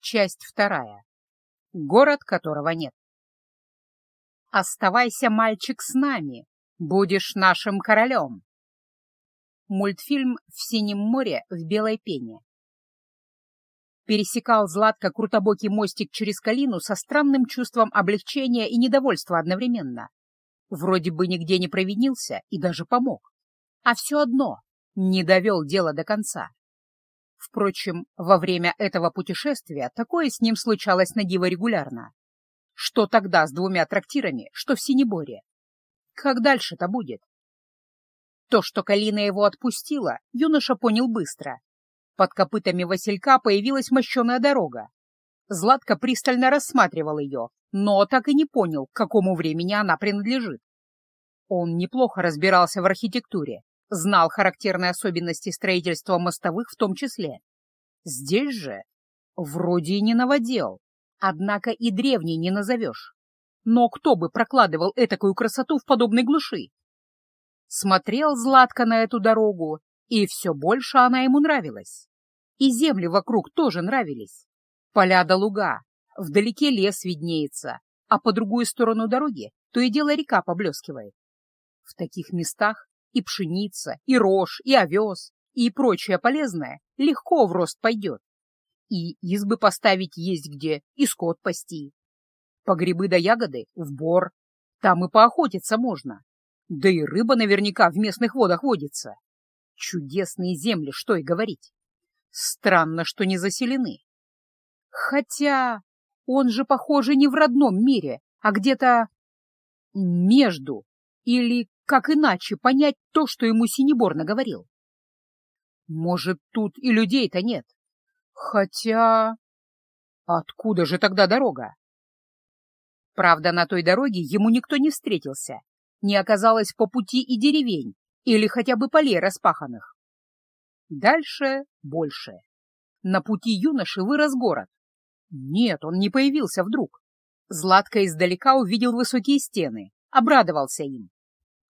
Часть вторая. Город, которого нет. «Оставайся, мальчик, с нами. Будешь нашим королем». Мультфильм «В синем море в белой пене». Пересекал Златко крутобокий мостик через Калину со странным чувством облегчения и недовольства одновременно. Вроде бы нигде не провинился и даже помог. А все одно не довел дело до конца. Впрочем, во время этого путешествия такое с ним случалось на диво регулярно. Что тогда с двумя трактирами, что в Синеборе? Как дальше-то будет? То, что Калина его отпустила, юноша понял быстро. Под копытами Василька появилась мощеная дорога. Златко пристально рассматривал ее, но так и не понял, к какому времени она принадлежит. Он неплохо разбирался в архитектуре, знал характерные особенности строительства мостовых в том числе. Здесь же вроде и не новодел, Однако и древней не назовешь. Но кто бы прокладывал этакую красоту в подобной глуши? Смотрел Златко на эту дорогу, и все больше она ему нравилась. И земли вокруг тоже нравились. Поля да луга, вдалеке лес виднеется, а по другую сторону дороги то и дело река поблескивает. В таких местах и пшеница, и рожь, и овес, и прочее полезное легко в рост пойдет. И избы поставить есть где, и скот пасти. По грибы да ягоды — в бор. Там и поохотиться можно. Да и рыба наверняка в местных водах водится. Чудесные земли, что и говорить. Странно, что не заселены. Хотя он же, похоже, не в родном мире, а где-то между. Или как иначе понять то, что ему Синебор наговорил? Может, тут и людей-то нет, Хотя... Откуда же тогда дорога? Правда, на той дороге ему никто не встретился, не оказалось по пути и деревень, или хотя бы полей распаханных. Дальше больше. На пути юноши вырос город. Нет, он не появился вдруг. Златко издалека увидел высокие стены, обрадовался им.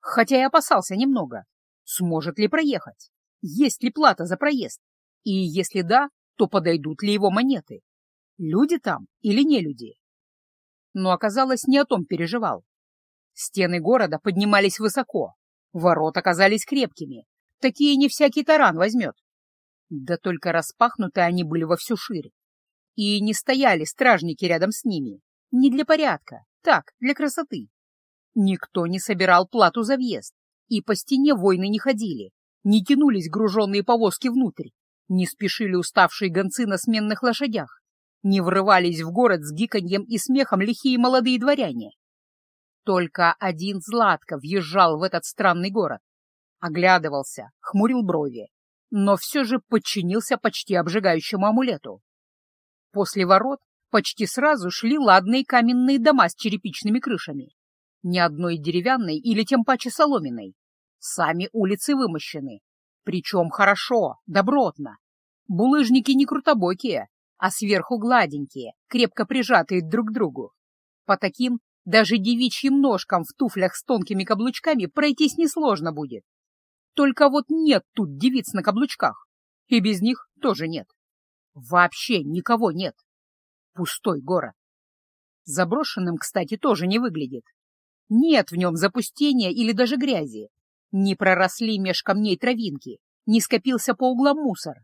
Хотя и опасался немного. Сможет ли проехать? Есть ли плата за проезд? И если да, то подойдут ли его монеты. Люди там или не люди? Но оказалось, не о том переживал. Стены города поднимались высоко, ворота оказались крепкими, такие не всякий таран возьмет. Да только распахнуты они были во всю ширь. И не стояли стражники рядом с ними, не для порядка, так, для красоты. Никто не собирал плату за въезд, и по стене войны не ходили, не тянулись груженные повозки внутрь, не спешили уставшие гонцы на сменных лошадях, не врывались в город с гиканьем и смехом лихие молодые дворяне. Только один Златко въезжал в этот странный город, оглядывался, хмурил брови, но все же подчинился почти обжигающему амулету. После ворот почти сразу шли ладные каменные дома с черепичными крышами, ни одной деревянной или тем паче соломенной. Сами улицы вымощены, причем хорошо, добротно. Булыжники не крутобокие, а сверху гладенькие, крепко прижатые друг к другу. По таким даже девичьим ножкам в туфлях с тонкими каблучками пройтись несложно будет. Только вот нет тут девиц на каблучках, и без них тоже нет. Вообще никого нет. Пустой город. Заброшенным, кстати, тоже не выглядит. Нет в нем запустения или даже грязи. Не проросли меж камней травинки, не скопился по углам мусор.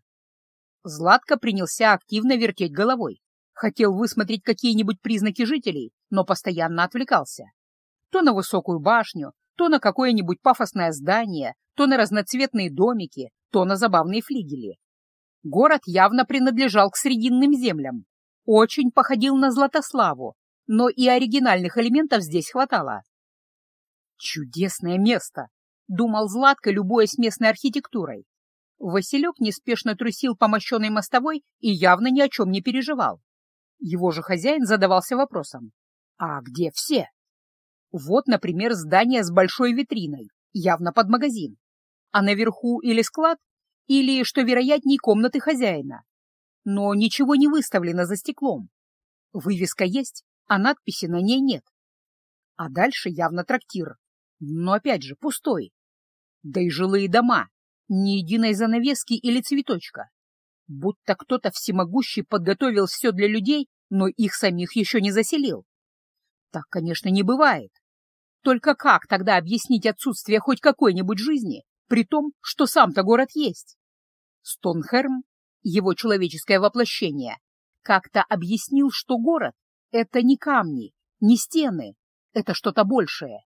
Златко принялся активно вертеть головой. Хотел высмотреть какие-нибудь признаки жителей, но постоянно отвлекался. То на высокую башню, то на какое-нибудь пафосное здание, то на разноцветные домики, то на забавные флигели. Город явно принадлежал к срединным землям. Очень походил на Златославу, но и оригинальных элементов здесь хватало. Чудесное место, — думал Златко, любуясь местной архитектурой. Василек неспешно трусил по мощенной мостовой и явно ни о чем не переживал. Его же хозяин задавался вопросом. А где все? Вот, например, здание с большой витриной, явно под магазин. А наверху или склад, или, что вероятней, комнаты хозяина. Но ничего не выставлено за стеклом. Вывеска есть, а надписи на ней нет. А дальше явно трактир. Но опять же пустой. Да и жилые дома, ни единой занавески или цветочка. Будто кто-то всемогущий подготовил все для людей, но их самих еще не заселил. Так, конечно, не бывает. Только как тогда объяснить отсутствие хоть какой-нибудь жизни, при том, что сам-то город есть? Стонхерм, его человеческое воплощение, как-то объяснил, что город — это не камни, не стены, это что-то большее.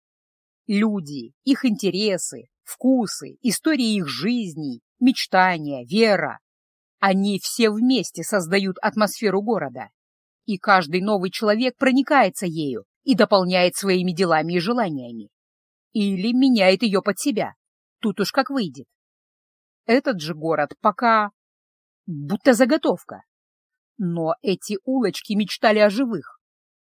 Люди, их интересы, вкусы, истории их жизней, мечтания, вера. Они все вместе создают атмосферу города. И каждый новый человек проникается ею и дополняет своими делами и желаниями. Или меняет ее под себя. Тут уж как выйдет. Этот же город пока... будто заготовка. Но эти улочки мечтали о живых.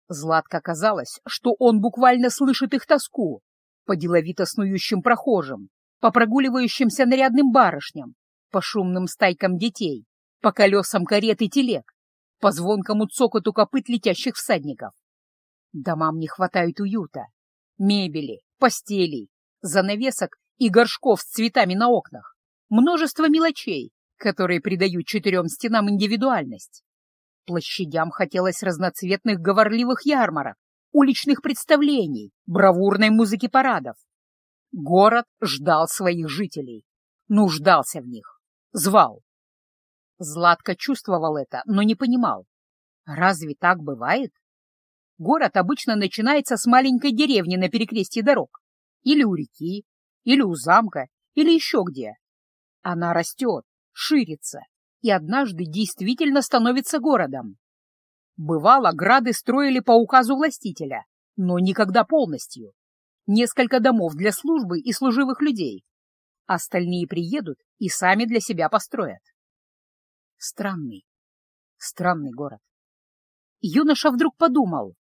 Златко казалось, что он буквально слышит их тоску по деловито снующим прохожим, по прогуливающимся нарядным барышням, по шумным стайкам детей, по колесам карет и телег, по звонкому цокоту копыт летящих всадников. Домам не хватает уюта, мебели, постелей, занавесок и горшков с цветами на окнах, множество мелочей, которые придают четырем стенам индивидуальность. Площадям хотелось разноцветных говорливых ярмарок, уличных представлений, бравурной музыки парадов. Город ждал своих жителей, нуждался в них, звал. Златко чувствовал это, но не понимал. Разве так бывает? Город обычно начинается с маленькой деревни на перекрестье дорог. Или у реки, или у замка, или еще где. Она растет, ширится и однажды действительно становится городом. Бывало, грады строили по указу властителя, но никогда полностью. Несколько домов для службы и служивых людей. Остальные приедут и сами для себя построят. Странный, странный город. Юноша вдруг подумал,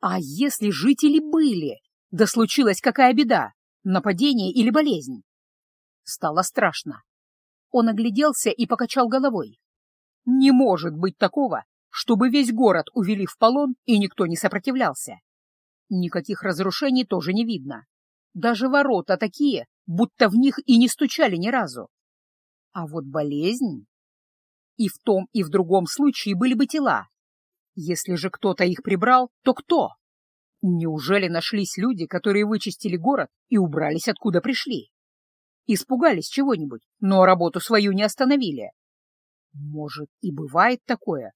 а если жители были, да случилась какая беда, нападение или болезнь? Стало страшно. Он огляделся и покачал головой. Не может быть такого, чтобы весь город увели в полон и никто не сопротивлялся. Никаких разрушений тоже не видно. Даже ворота такие, будто в них и не стучали ни разу. А вот болезнь... И в том, и в другом случае были бы тела. Если же кто-то их прибрал, то кто? Неужели нашлись люди, которые вычистили город и убрались, откуда пришли? Испугались чего-нибудь, но работу свою не остановили. Может, и бывает такое,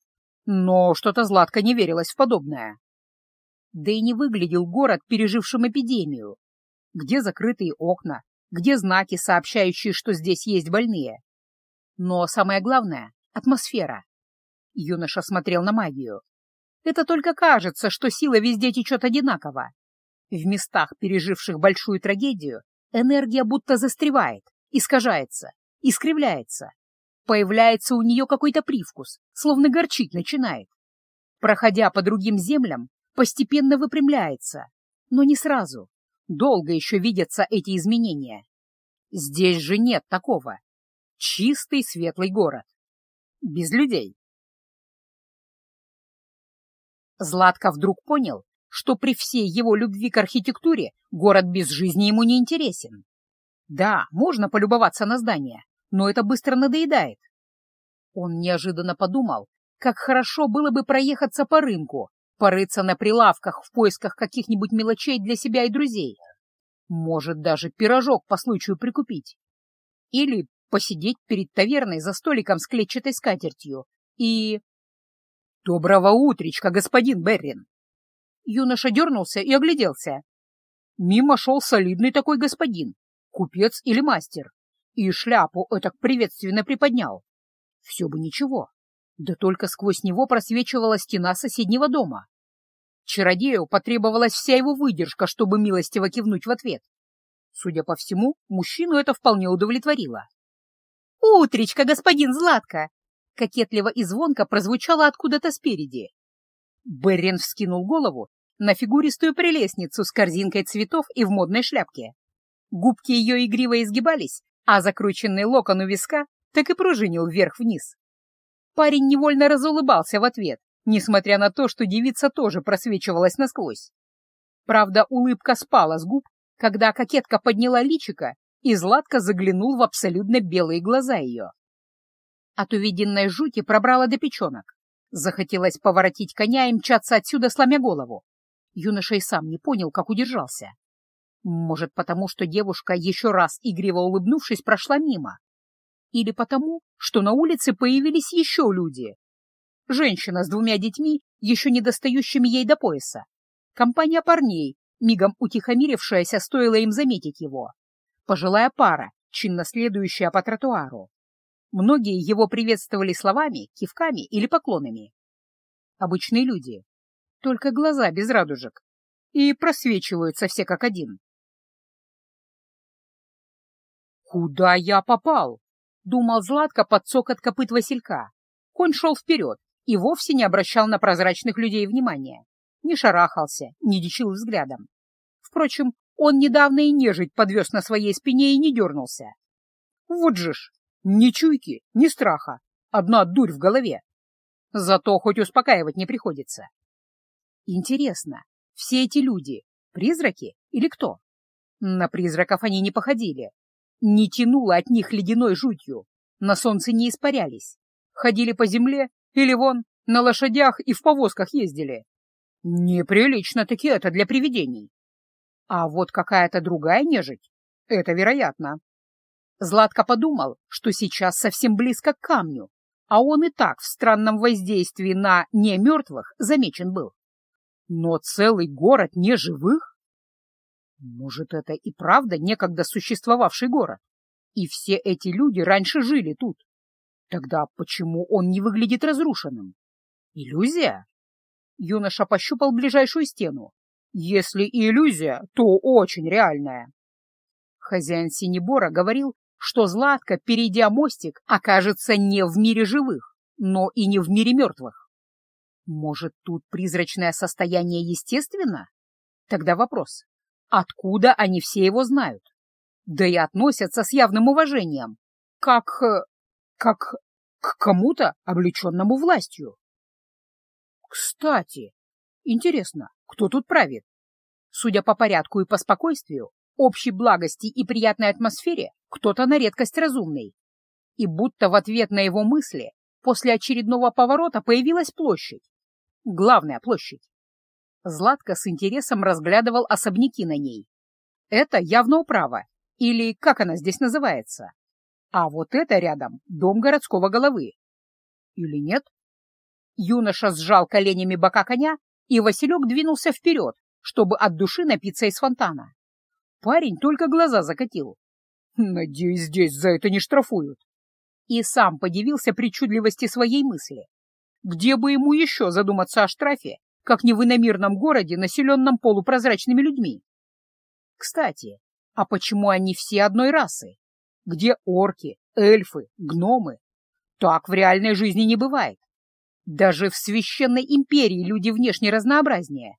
но что-то Златко не верилось в подобное. Да и не выглядел город, пережившим эпидемию. Где закрытые окна, где знаки, сообщающие, что здесь есть больные. Но самое главное — атмосфера. Юноша смотрел на магию. Это только кажется, что сила везде течет одинаково. В местах, переживших большую трагедию, энергия будто застревает, искажается, искривляется. Появляется у нее какой-то привкус, словно горчить начинает. Проходя по другим землям, постепенно выпрямляется, но не сразу. Долго еще видятся эти изменения. Здесь же нет такого. Чистый светлый город. Без людей. Златко вдруг понял, что при всей его любви к архитектуре город без жизни ему не интересен. Да, можно полюбоваться на здание, но это быстро надоедает. Он неожиданно подумал, как хорошо было бы проехаться по рынку, порыться на прилавках в поисках каких-нибудь мелочей для себя и друзей. Может, даже пирожок по случаю прикупить. Или посидеть перед таверной за столиком с клетчатой скатертью и... «Доброго утречка, господин Беррин!» Юноша дернулся и огляделся. Мимо шел солидный такой господин, купец или мастер, и шляпу этак приветственно приподнял. Все бы ничего, да только сквозь него просвечивала стена соседнего дома. Чародею потребовалась вся его выдержка, чтобы милостиво кивнуть в ответ. Судя по всему, мужчину это вполне удовлетворило. «Утречка, господин Златко!» Кокетливо и звонко прозвучало откуда-то спереди. Беррин вскинул голову на фигуристую прелестницу с корзинкой цветов и в модной шляпке. Губки ее игриво изгибались, а закрученный локон у виска так и пружинил вверх-вниз. Парень невольно разулыбался в ответ, несмотря на то, что девица тоже просвечивалась насквозь. Правда, улыбка спала с губ, когда кокетка подняла личико, и Златко заглянул в абсолютно белые глаза ее. От увиденной жути пробрала до печенок. Захотелось поворотить коня и мчаться отсюда, сломя голову. Юноша и сам не понял, как удержался. Может, потому что девушка, еще раз игриво улыбнувшись, прошла мимо. Или потому, что на улице появились еще люди. Женщина с двумя детьми, еще не достающими ей до пояса. Компания парней, мигом утихомирившаяся, стоило им заметить его. Пожилая пара, чинно следующая по тротуару. Многие его приветствовали словами, кивками или поклонами. Обычные люди, только глаза без радужек, и просвечиваются все как один. «Куда я попал?» — думал Златко под цокот копыт Василька. Конь шел вперед и вовсе не обращал на прозрачных людей внимания, не шарахался, не дичил взглядом. Впрочем, он недавно и нежить подвез на своей спине и не дернулся. Вот же ж, ни чуйки, ни страха, одна дурь в голове. Зато хоть успокаивать не приходится. Интересно, все эти люди — призраки или кто? На призраков они не походили. Не тянуло от них ледяной жутью, на солнце не испарялись. Ходили по земле или вон на лошадях и в повозках ездили. Неприлично-таки это для привидений. А вот какая-то другая нежить — это вероятно. Златко подумал, что сейчас совсем близко к камню, а он и так в странном воздействии на немертвых замечен был. Но целый город неживых? Может, это и правда некогда существовавший город? И все эти люди раньше жили тут. Тогда почему он не выглядит разрушенным? Иллюзия? Юноша пощупал ближайшую стену. Если иллюзия, то очень реальная. Хозяин Синебора говорил, что Златка, перейдя мостик, окажется не в мире живых, но и не в мире мертвых. Может, тут призрачное состояние естественно? Тогда вопрос, откуда они все его знают? Да и относятся с явным уважением, как... Э, как к кому-то, облеченному властью. Кстати, интересно, кто тут правит? Судя по порядку и по спокойствию, общей благости и приятной атмосфере, кто-то на редкость разумный. И будто в ответ на его мысли после очередного поворота появилась площадь. Главная площадь. Златко с интересом разглядывал особняки на ней. Это явно управа, или как она здесь называется. А вот это рядом дом городского головы. Или нет? Юноша сжал коленями бока коня, и Василек двинулся вперед, чтобы от души напиться из фонтана. Парень только глаза закатил. Надеюсь, здесь за это не штрафуют. И сам подивился причудливости своей мысли. Где бы ему еще задуматься о штрафе, как не в иномирном городе, населенном полупрозрачными людьми? Кстати, а почему они все одной расы? Где орки, эльфы, гномы? Так в реальной жизни не бывает. Даже в священной империи люди внешне разнообразнее.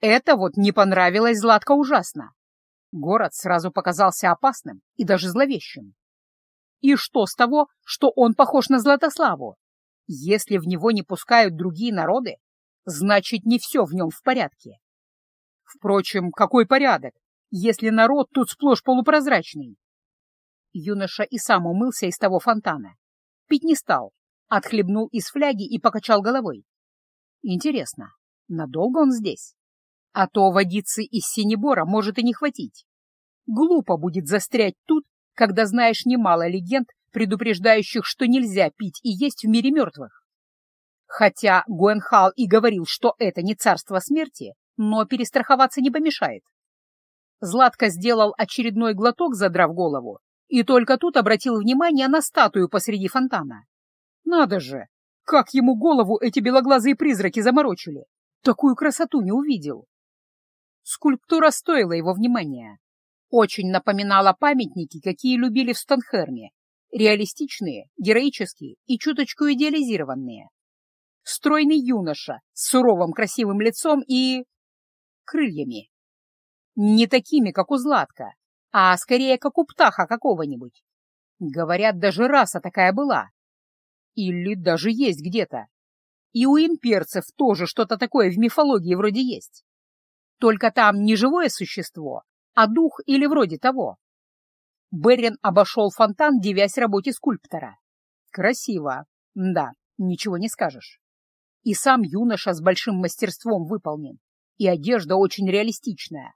Это вот не понравилось Златко ужасно. Город сразу показался опасным и даже зловещим. И что с того, что он похож на Златославу? Если в него не пускают другие народы, значит, не все в нем в порядке. Впрочем, какой порядок, если народ тут сплошь полупрозрачный? Юноша и сам умылся из того фонтана. Пить не стал, отхлебнул из фляги и покачал головой. Интересно, надолго он здесь? А то водицы из синебора может и не хватить. Глупо будет застрять тут, когда знаешь немало легенд, предупреждающих, что нельзя пить и есть в мире мертвых. Хотя Гуэнхал и говорил, что это не царство смерти, но перестраховаться не помешает. Златко сделал очередной глоток, задрав голову, и только тут обратил внимание на статую посреди фонтана. Надо же, как ему голову эти белоглазые призраки заморочили! Такую красоту не увидел. Скульптура стоила его внимания. Очень напоминала памятники, какие любили в Стонхерме. Реалистичные, героические и чуточку идеализированные. Стройный юноша с суровым красивым лицом и... крыльями. Не такими, как у Златка, а скорее, как у птаха какого-нибудь. Говорят, даже раса такая была. Или даже есть где-то. И у имперцев тоже что-то такое в мифологии вроде есть. Только там не живое существо, а дух или вроде того. Берин обошел фонтан, девясь работе скульптора. Красиво. Да, ничего не скажешь. И сам юноша с большим мастерством выполнен, и одежда очень реалистичная,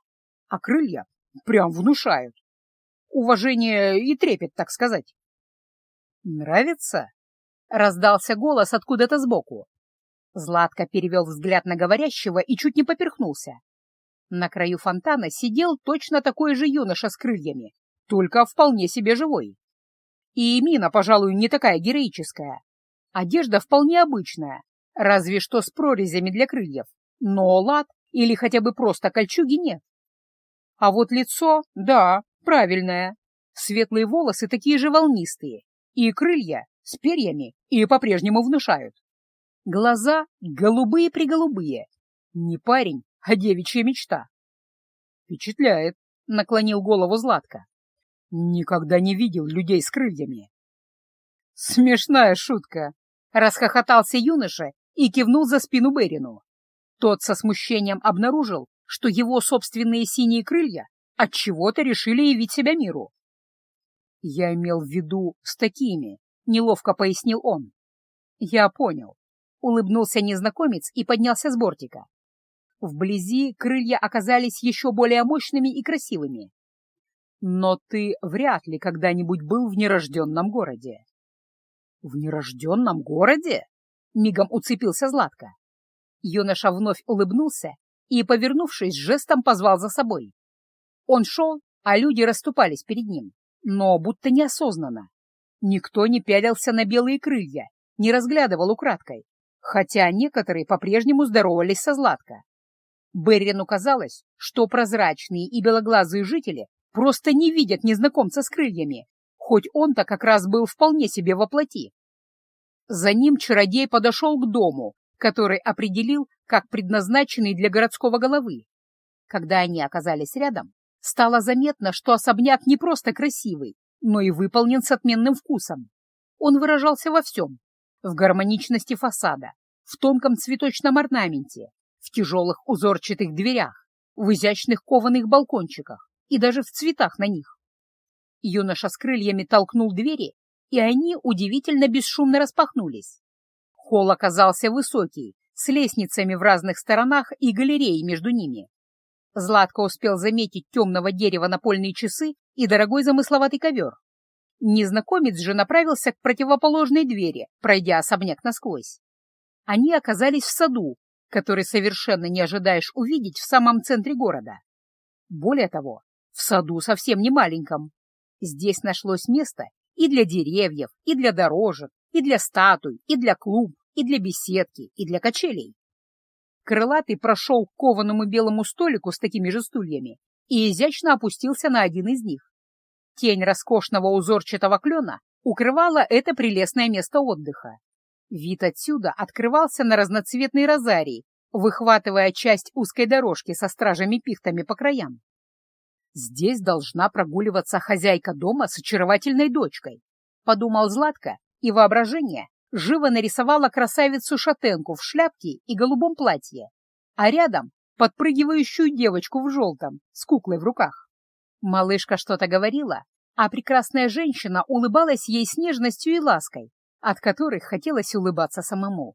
а крылья прям внушают. Уважение и трепет, так сказать. «Нравится?» — раздался голос откуда-то сбоку. Златко перевел взгляд на говорящего и чуть не поперхнулся. На краю фонтана сидел точно такой же юноша с крыльями, только вполне себе живой. И мина, пожалуй, не такая героическая. Одежда вполне обычная, разве что с прорезями для крыльев, но лад или хотя бы просто кольчуги нет. А вот лицо, да, правильное. Светлые волосы такие же волнистые, и крылья с перьями и по-прежнему внушают. Глаза голубые-приголубые. Не парень, а девичья мечта. Впечатляет, наклонил голову Златко. Никогда не видел людей с крыльями. Смешная шутка, расхохотался юноша и кивнул за спину Берину. Тот со смущением обнаружил, что его собственные синие крылья от чего то решили явить себя миру. «Я имел в виду с такими», — неловко пояснил он. «Я понял», — улыбнулся незнакомец и поднялся с бортика. Вблизи крылья оказались еще более мощными и красивыми. «Но ты вряд ли когда-нибудь был в нерожденном городе». «В нерожденном городе?» — мигом уцепился Златко. Юноша вновь улыбнулся и, повернувшись, жестом позвал за собой. Он шел, а люди расступались перед ним но будто неосознанно. Никто не пялился на белые крылья, не разглядывал украдкой, хотя некоторые по-прежнему здоровались со Златко. Беррину казалось, что прозрачные и белоглазые жители просто не видят незнакомца с крыльями, хоть он-то как раз был вполне себе воплоти. За ним чародей подошел к дому, который определил как предназначенный для городского головы. Когда они оказались рядом, Стало заметно, что особняк не просто красивый, но и выполнен с отменным вкусом. Он выражался во всем — в гармоничности фасада, в тонком цветочном орнаменте, в тяжелых узорчатых дверях, в изящных кованых балкончиках и даже в цветах на них. Юноша с крыльями толкнул двери, и они удивительно бесшумно распахнулись. Холл оказался высокий, с лестницами в разных сторонах и галереей между ними. Златко успел заметить темного дерева напольные часы и дорогой замысловатый ковер. Незнакомец же направился к противоположной двери, пройдя особняк насквозь. Они оказались в саду, который совершенно не ожидаешь увидеть в самом центре города. Более того, в саду совсем не маленьком. Здесь нашлось место и для деревьев, и для дорожек, и для статуй, и для клуб, и для беседки, и для качелей. Крылатый прошел к кованому белому столику с такими же стульями и изящно опустился на один из них. Тень роскошного узорчатого клена укрывала это прелестное место отдыха. Вид отсюда открывался на разноцветный розарий, выхватывая часть узкой дорожки со стражами-пихтами по краям. «Здесь должна прогуливаться хозяйка дома с очаровательной дочкой», — подумал Златко, и воображение живо нарисовала красавицу-шатенку в шляпке и голубом платье, а рядом подпрыгивающую девочку в желтом с куклой в руках. Малышка что-то говорила, а прекрасная женщина улыбалась ей с нежностью и лаской, от которых хотелось улыбаться самому.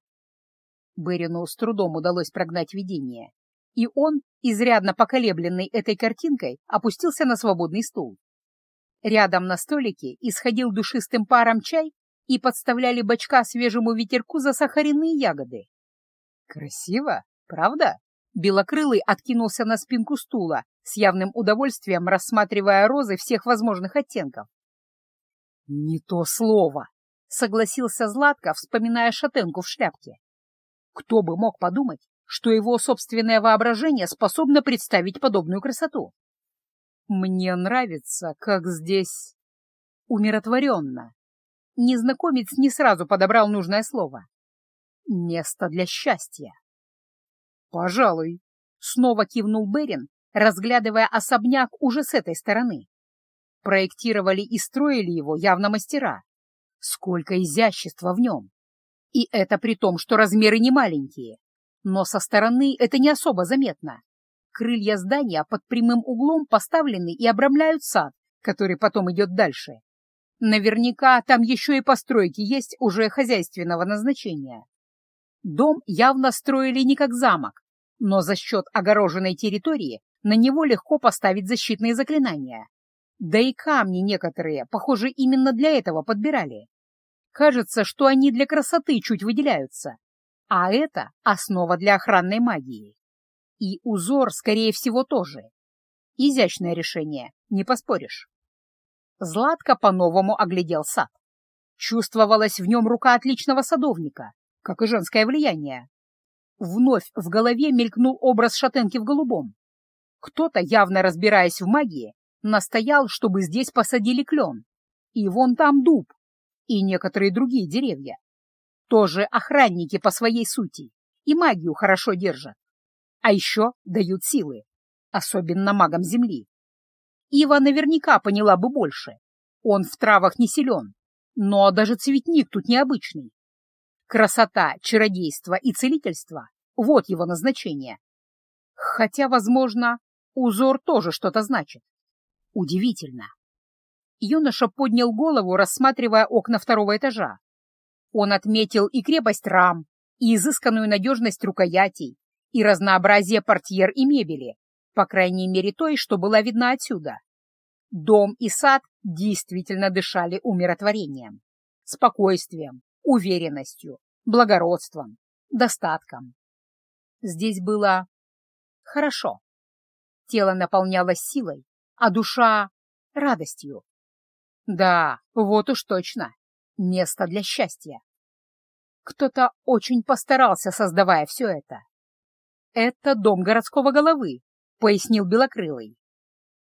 Берину с трудом удалось прогнать видение, и он, изрядно поколебленный этой картинкой, опустился на свободный стул. Рядом на столике исходил душистым паром чай и подставляли бочка свежему ветерку засахаренные ягоды. Красиво, правда? Белокрылый откинулся на спинку стула, с явным удовольствием рассматривая розы всех возможных оттенков. «Не то слово!» — согласился Златко, вспоминая шатенку в шляпке. Кто бы мог подумать, что его собственное воображение способно представить подобную красоту? «Мне нравится, как здесь умиротворенно», Незнакомец не сразу подобрал нужное слово. Место для счастья. Пожалуй, снова кивнул Берин, разглядывая особняк уже с этой стороны. Проектировали и строили его явно мастера. Сколько изящества в нем! И это при том, что размеры не маленькие. Но со стороны это не особо заметно. Крылья здания под прямым углом поставлены и обрамляют сад, который потом идет дальше. Наверняка там еще и постройки есть уже хозяйственного назначения. Дом явно строили не как замок, но за счет огороженной территории на него легко поставить защитные заклинания. Да и камни некоторые, похоже, именно для этого подбирали. Кажется, что они для красоты чуть выделяются, а это основа для охранной магии. И узор, скорее всего, тоже. Изящное решение, не поспоришь. Златко по-новому оглядел сад. Чувствовалась в нем рука отличного садовника, как и женское влияние. Вновь в голове мелькнул образ шатенки в голубом. Кто-то, явно разбираясь в магии, настоял, чтобы здесь посадили клен. И вон там дуб. И некоторые другие деревья. Тоже охранники по своей сути. И магию хорошо держат. А еще дают силы. Особенно магам Земли. Ива наверняка поняла бы больше. Он в травах не силен. Но даже цветник тут необычный. Красота, чародейство и целительство — вот его назначение. Хотя, возможно, узор тоже что-то значит. Удивительно. Юноша поднял голову, рассматривая окна второго этажа. Он отметил и крепость рам, и изысканную надежность рукоятей, и разнообразие портьер и мебели, по крайней мере той, что была видна отсюда. Дом и сад действительно дышали умиротворением, спокойствием, уверенностью, благородством, достатком. Здесь было хорошо. Тело наполнялось силой, а душа — радостью. Да, вот уж точно, место для счастья. Кто-то очень постарался, создавая все это. «Это дом городского головы», — пояснил Белокрылый.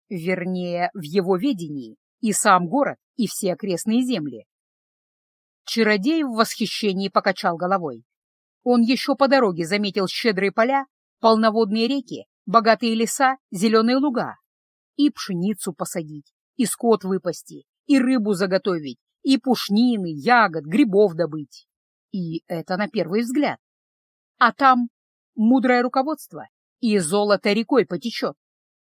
Вернее, в его ведении и сам город, и все окрестные земли. Чародей в восхищении покачал головой. Он еще по дороге заметил щедрые поля, полноводные реки, богатые леса, зеленые луга. И пшеницу посадить, и скот выпасти, и рыбу заготовить, и пушнины, ягод, грибов добыть. И это на первый взгляд. А там мудрое руководство, и золото рекой потечет.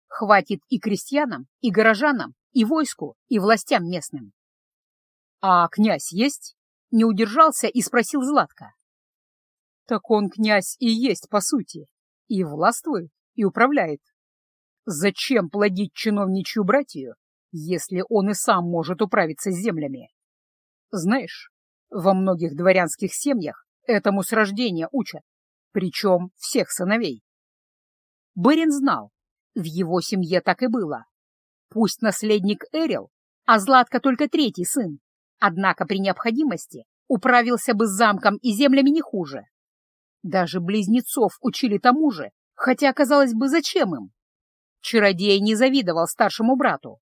Хватит и крестьянам, и горожанам, и войску, и властям местным. — А князь есть? — не удержался и спросил Златка. — Так он князь и есть, по сути, и властвует, и управляет. Зачем плодить чиновничью братью, если он и сам может управиться с землями? Знаешь, во многих дворянских семьях этому с рождения учат, причем всех сыновей. Берин знал, в его семье так и было. Пусть наследник Эрил, а Златка только третий сын, однако при необходимости управился бы с замком и землями не хуже. Даже близнецов учили тому же, хотя, казалось бы, зачем им? Чародей не завидовал старшему брату.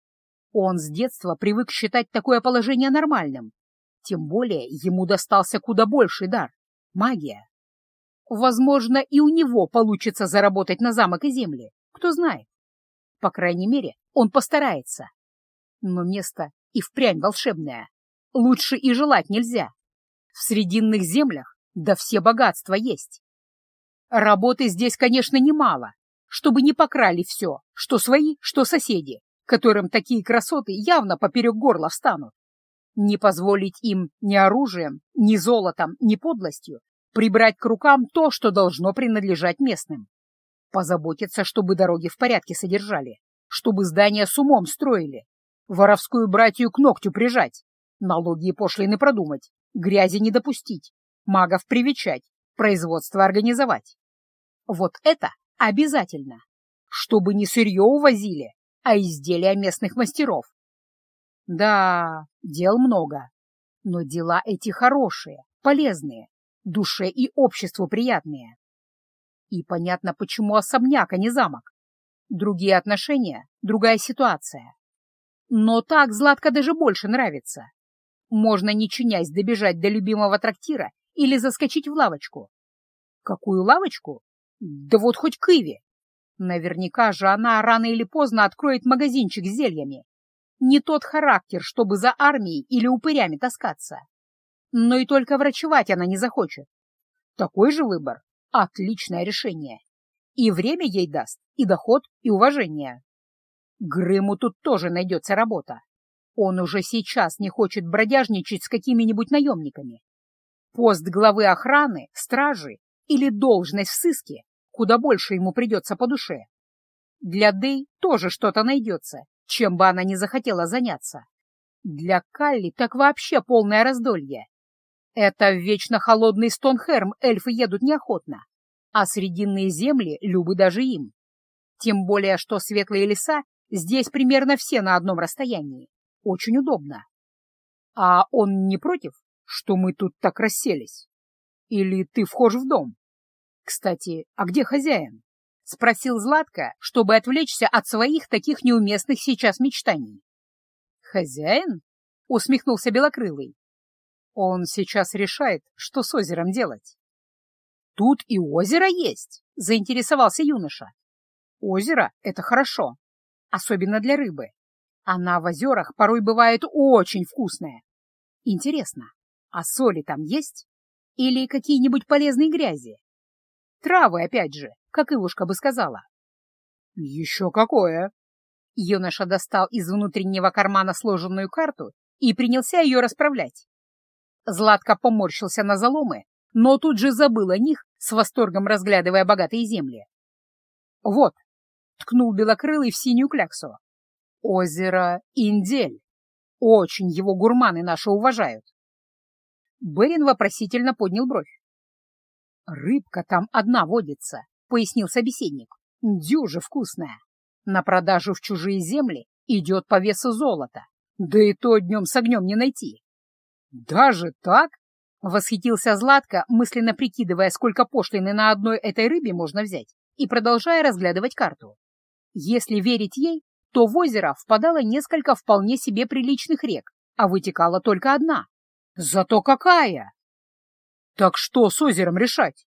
Он с детства привык считать такое положение нормальным. Тем более ему достался куда больший дар — магия. Возможно, и у него получится заработать на замок и земли, кто знает. По крайней мере, он постарается. Но место и впрямь волшебное. Лучше и желать нельзя. В срединных землях да все богатства есть. Работы здесь, конечно, немало, чтобы не покрали все, что свои, что соседи, которым такие красоты явно поперек горла встанут. Не позволить им ни оружием, ни золотом, ни подлостью прибрать к рукам то, что должно принадлежать местным. Позаботиться, чтобы дороги в порядке содержали, чтобы здания с умом строили, воровскую братью к ногтю прижать, налоги и пошлины продумать, грязи не допустить, магов привечать, производство организовать. Вот это обязательно, чтобы не сырье увозили, а изделия местных мастеров. Да, дел много, но дела эти хорошие, полезные, душе и обществу приятные. И понятно, почему особняк, а не замок. Другие отношения, другая ситуация. Но так Златка даже больше нравится. Можно, не чинясь, добежать до любимого трактира или заскочить в лавочку. Какую лавочку? Да вот хоть к Иве. Наверняка же она рано или поздно откроет магазинчик с зельями. Не тот характер, чтобы за армией или упырями таскаться. Но и только врачевать она не захочет. Такой же выбор — отличное решение. И время ей даст, и доход, и уважение. Грыму тут тоже найдется работа. Он уже сейчас не хочет бродяжничать с какими-нибудь наемниками. Пост главы охраны, стражи или должность в сыске куда больше ему придется по душе. Для Дэй тоже что-то найдется, чем бы она ни захотела заняться. Для Калли так вообще полное раздолье. Это вечно холодный Стонхерм эльфы едут неохотно, а срединные земли любы даже им. Тем более, что светлые леса здесь примерно все на одном расстоянии. Очень удобно. А он не против, что мы тут так расселись? Или ты вхож в дом? Кстати, а где хозяин? Спросил Златко, чтобы отвлечься от своих таких неуместных сейчас мечтаний. Хозяин? Усмехнулся Белокрылый. Он сейчас решает, что с озером делать. Тут и озеро есть, заинтересовался юноша. Озеро — это хорошо, особенно для рыбы. Она в озерах порой бывает очень вкусная. Интересно, а соли там есть? Или какие-нибудь полезные грязи? Травы, опять же, как Илушка бы сказала. Еще какое! Юноша достал из внутреннего кармана сложенную карту и принялся ее расправлять. Златко поморщился на заломы, но тут же забыл о них, с восторгом разглядывая богатые земли. «Вот», — ткнул белокрылый в синюю кляксу, — «озеро Индель. Очень его гурманы наши уважают». Берин вопросительно поднял бровь. «Рыбка там одна водится», — пояснил собеседник. «Дюжа вкусная. На продажу в чужие земли идет по весу золота. Да и то днем с огнем не найти». «Даже так?» — восхитился Златко, мысленно прикидывая, сколько пошлины на одной этой рыбе можно взять, и продолжая разглядывать карту. Если верить ей, то в озеро впадало несколько вполне себе приличных рек, а вытекала только одна. Зато какая! Так что с озером решать?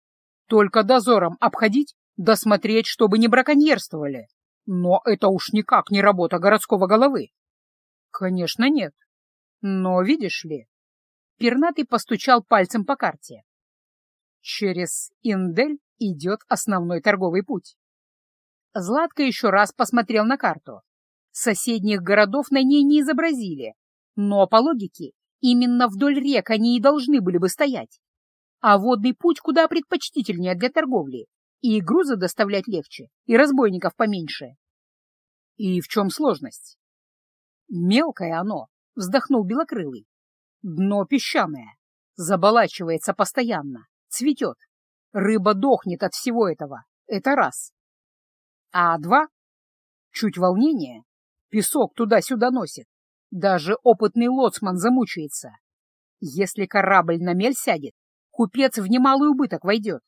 Только дозором обходить, досмотреть, чтобы не браконьерствовали. Но это уж никак не работа городского головы. Конечно, нет. Но видишь ли, Пернатый постучал пальцем по карте. Через Индель идет основной торговый путь. Златко еще раз посмотрел на карту. Соседних городов на ней не изобразили, но, по логике, именно вдоль рек они и должны были бы стоять. А водный путь куда предпочтительнее для торговли, и грузы доставлять легче, и разбойников поменьше. И в чем сложность? Мелкое оно, вздохнул Белокрылый. Дно песчаное, заболачивается постоянно, цветет. Рыба дохнет от всего этого, это раз. А два? Чуть волнение, песок туда-сюда носит. Даже опытный лоцман замучается. Если корабль на мель сядет, купец в немалый убыток войдет.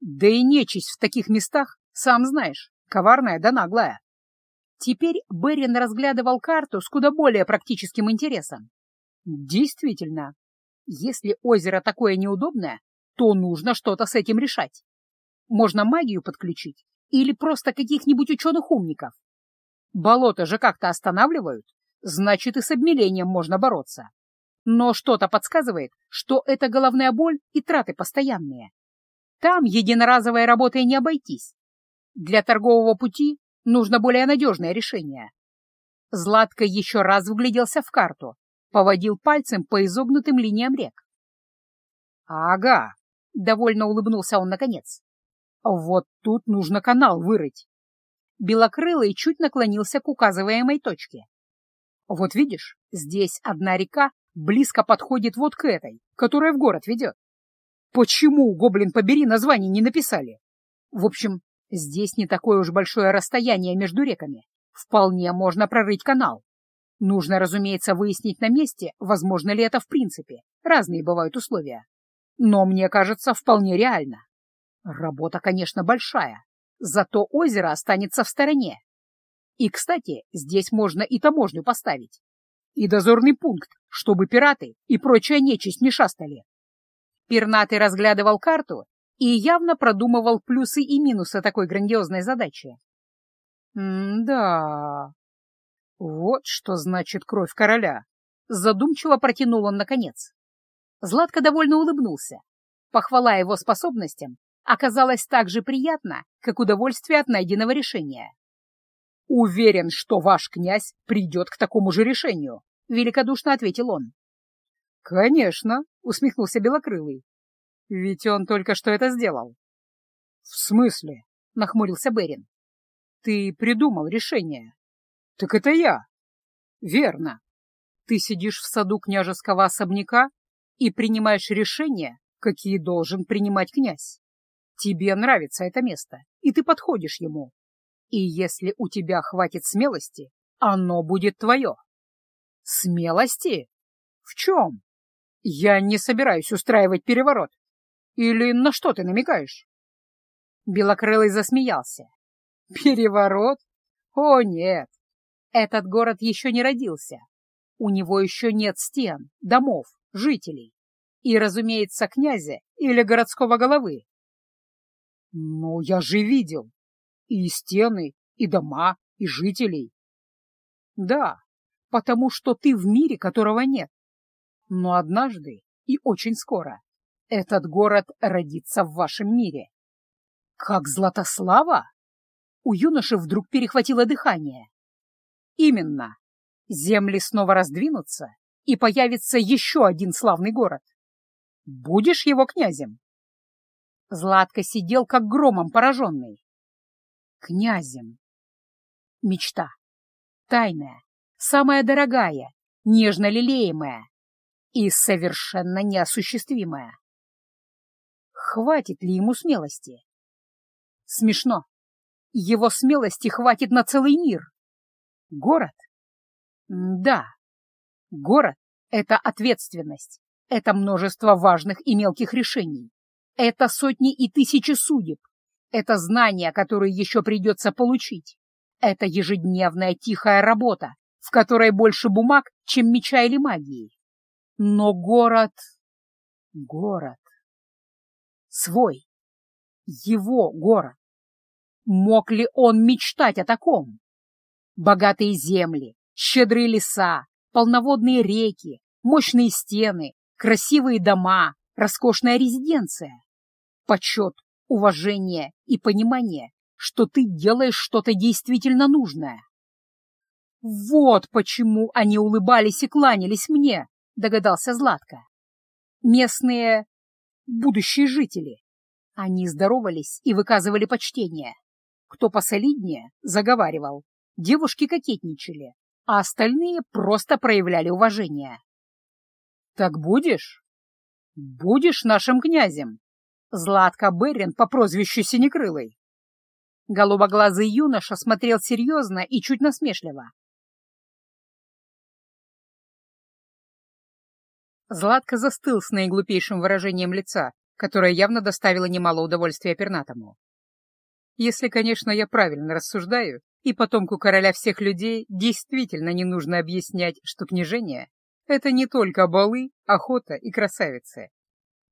Да и нечисть в таких местах, сам знаешь, коварная да наглая. Теперь Берин разглядывал карту с куда более практическим интересом. Действительно, если озеро такое неудобное, то нужно что-то с этим решать. Можно магию подключить или просто каких-нибудь ученых-умников. Болото же как-то останавливают, значит и с обмелением можно бороться. Но что-то подсказывает, что это головная боль и траты постоянные. Там единоразовой работой не обойтись. Для торгового пути нужно более надежное решение. Златко еще раз вгляделся в карту поводил пальцем по изогнутым линиям рек. «Ага», — довольно улыбнулся он наконец. «Вот тут нужно канал вырыть». Белокрылый чуть наклонился к указываемой точке. «Вот видишь, здесь одна река близко подходит вот к этой, которая в город ведет. Почему, гоблин побери, название не написали? В общем, здесь не такое уж большое расстояние между реками. Вполне можно прорыть канал. Нужно, разумеется, выяснить на месте, возможно ли это в принципе. Разные бывают условия. Но мне кажется, вполне реально. Работа, конечно, большая, зато озеро останется в стороне. И, кстати, здесь можно и таможню поставить. И дозорный пункт, чтобы пираты и прочая нечисть не шастали. Пернатый разглядывал карту и явно продумывал плюсы и минусы такой грандиозной задачи. «М-да», «Вот что значит кровь короля!» — задумчиво протянул он наконец. Златко довольно улыбнулся. Похвала его способностям оказалась так же приятна, как удовольствие от найденного решения. «Уверен, что ваш князь придет к такому же решению», — великодушно ответил он. «Конечно», — усмехнулся Белокрылый. «Ведь он только что это сделал». «В смысле?» — нахмурился Берин. «Ты придумал решение». «Так это я». «Верно. Ты сидишь в саду княжеского особняка и принимаешь решения, какие должен принимать князь. Тебе нравится это место, и ты подходишь ему. И если у тебя хватит смелости, оно будет твое. Смелости? В чем? Я не собираюсь устраивать переворот. Или на что ты намекаешь? Белокрылый засмеялся. Переворот? О, нет. Этот город еще не родился. У него еще нет стен, домов, жителей. И, разумеется, князя или городского головы. Ну, я же видел. И стены, и дома, и жителей. Да, потому что ты в мире, которого нет. Но однажды, и очень скоро, этот город родится в вашем мире. Как Златослава? У юноши вдруг перехватило дыхание. Именно. Земли снова раздвинутся, и появится еще один славный город. Будешь его князем? Златко сидел, как громом пораженный. Князем. Мечта. Тайная, самая дорогая, нежно лелеемая и совершенно неосуществимая. Хватит ли ему смелости? Смешно. Его смелости хватит на целый мир. Город? Да. Город — это ответственность. Это множество важных и мелких решений. Это сотни и тысячи судеб. Это знания, которые еще придется получить. Это ежедневная тихая работа, в которой больше бумаг, чем меча или магии. Но город... Город. Свой. Его город. Мог ли он мечтать о таком? Богатые земли, щедрые леса, полноводные реки, мощные стены, красивые дома, роскошная резиденция. Почет, уважение и понимание, что ты делаешь что-то действительно нужное. Вот почему они улыбались и кланялись мне, догадался Златко. Местные будущие жители. Они здоровались и выказывали почтение. Кто посолиднее, заговаривал. Девушки кокетничали, а остальные просто проявляли уважение. «Так будешь? Будешь нашим князем?» Златко Берин по прозвищу Синекрылый. Голубоглазый юноша смотрел серьезно и чуть насмешливо. Златко застыл с наиглупейшим выражением лица, которое явно доставило немало удовольствия пернатому. Если, конечно, я правильно рассуждаю, и потомку короля всех людей действительно не нужно объяснять, что княжение — это не только балы, охота и красавицы.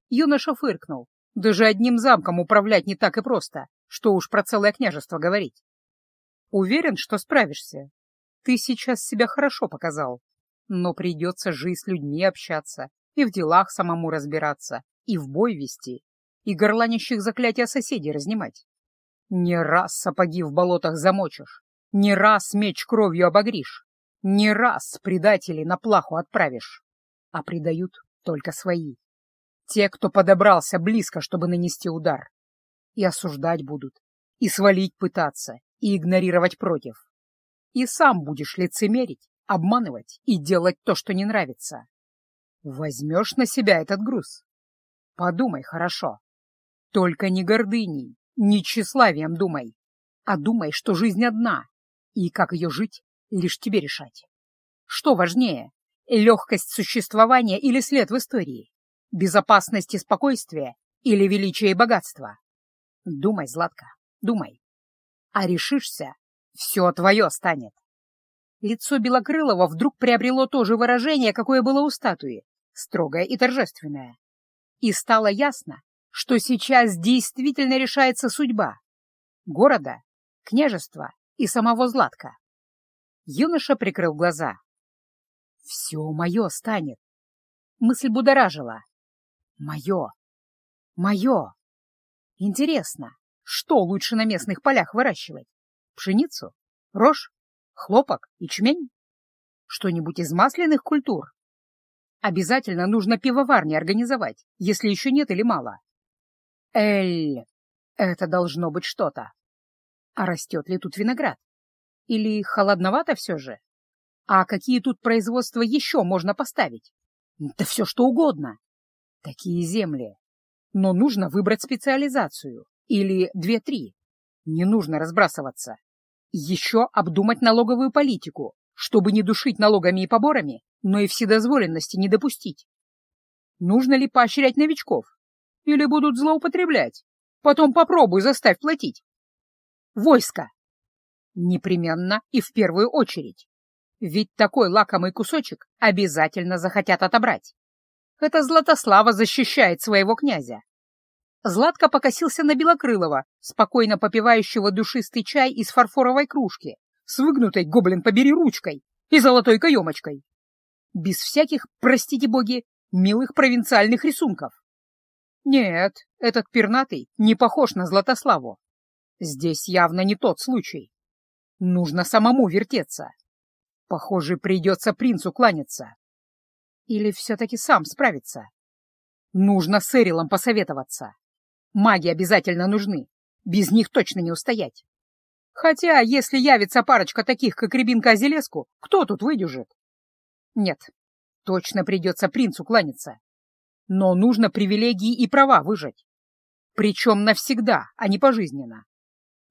Юноша фыркнул. Даже одним замком управлять не так и просто, что уж про целое княжество говорить. Уверен, что справишься. Ты сейчас себя хорошо показал, но придется жить с людьми общаться, и в делах самому разбираться, и в бой вести, и горланящих заклятия соседей разнимать. Не раз сапоги в болотах замочишь, не раз меч кровью обогришь, не раз предателей на плаху отправишь, а предают только свои. Те, кто подобрался близко, чтобы нанести удар. И осуждать будут, и свалить пытаться, и игнорировать против. И сам будешь лицемерить, обманывать и делать то, что не нравится. Возьмешь на себя этот груз? Подумай хорошо. Только не гордыней, не тщеславием думай, а думай, что жизнь одна, и как ее жить, лишь тебе решать. Что важнее, легкость существования или след в истории, безопасность и спокойствие или величие и богатство? Думай, Златка, думай. А решишься, все твое станет. Лицо Белокрылова вдруг приобрело то же выражение, какое было у статуи, строгое и торжественное. И стало ясно, что сейчас действительно решается судьба города, княжества и самого Златка. Юноша прикрыл глаза. «Все мое станет!» Мысль будоражила. «Мое! Мое!» Интересно, что лучше на местных полях выращивать? Пшеницу? Рожь? Хлопок? Ячмень? Что-нибудь из масляных культур? Обязательно нужно пивоварни организовать, если еще нет или мало. Эль, это должно быть что-то. А растет ли тут виноград? Или холодновато все же? А какие тут производства еще можно поставить? Да все что угодно. Такие земли. Но нужно выбрать специализацию. Или две-три. Не нужно разбрасываться. Еще обдумать налоговую политику, чтобы не душить налогами и поборами, но и вседозволенности не допустить. Нужно ли поощрять новичков? Или будут злоупотреблять? Потом попробуй заставь платить. Войско. Непременно и в первую очередь. Ведь такой лакомый кусочек обязательно захотят отобрать. Это Златослава защищает своего князя. Златко покосился на Белокрылова, спокойно попивающего душистый чай из фарфоровой кружки, с выгнутой, гоблин побери, ручкой и золотой каемочкой. Без всяких, простите боги, милых провинциальных рисунков. Нет, этот пернатый не похож на Златославу. Здесь явно не тот случай. Нужно самому вертеться. Похоже, придется принцу кланяться. Или все-таки сам справиться. Нужно с Эрилом посоветоваться. Маги обязательно нужны. Без них точно не устоять. Хотя, если явится парочка таких, как Рябинка Азелеску, кто тут выдержит? Нет, точно придется принцу кланяться. Но нужно привилегии и права выжать. Причем навсегда, а не пожизненно.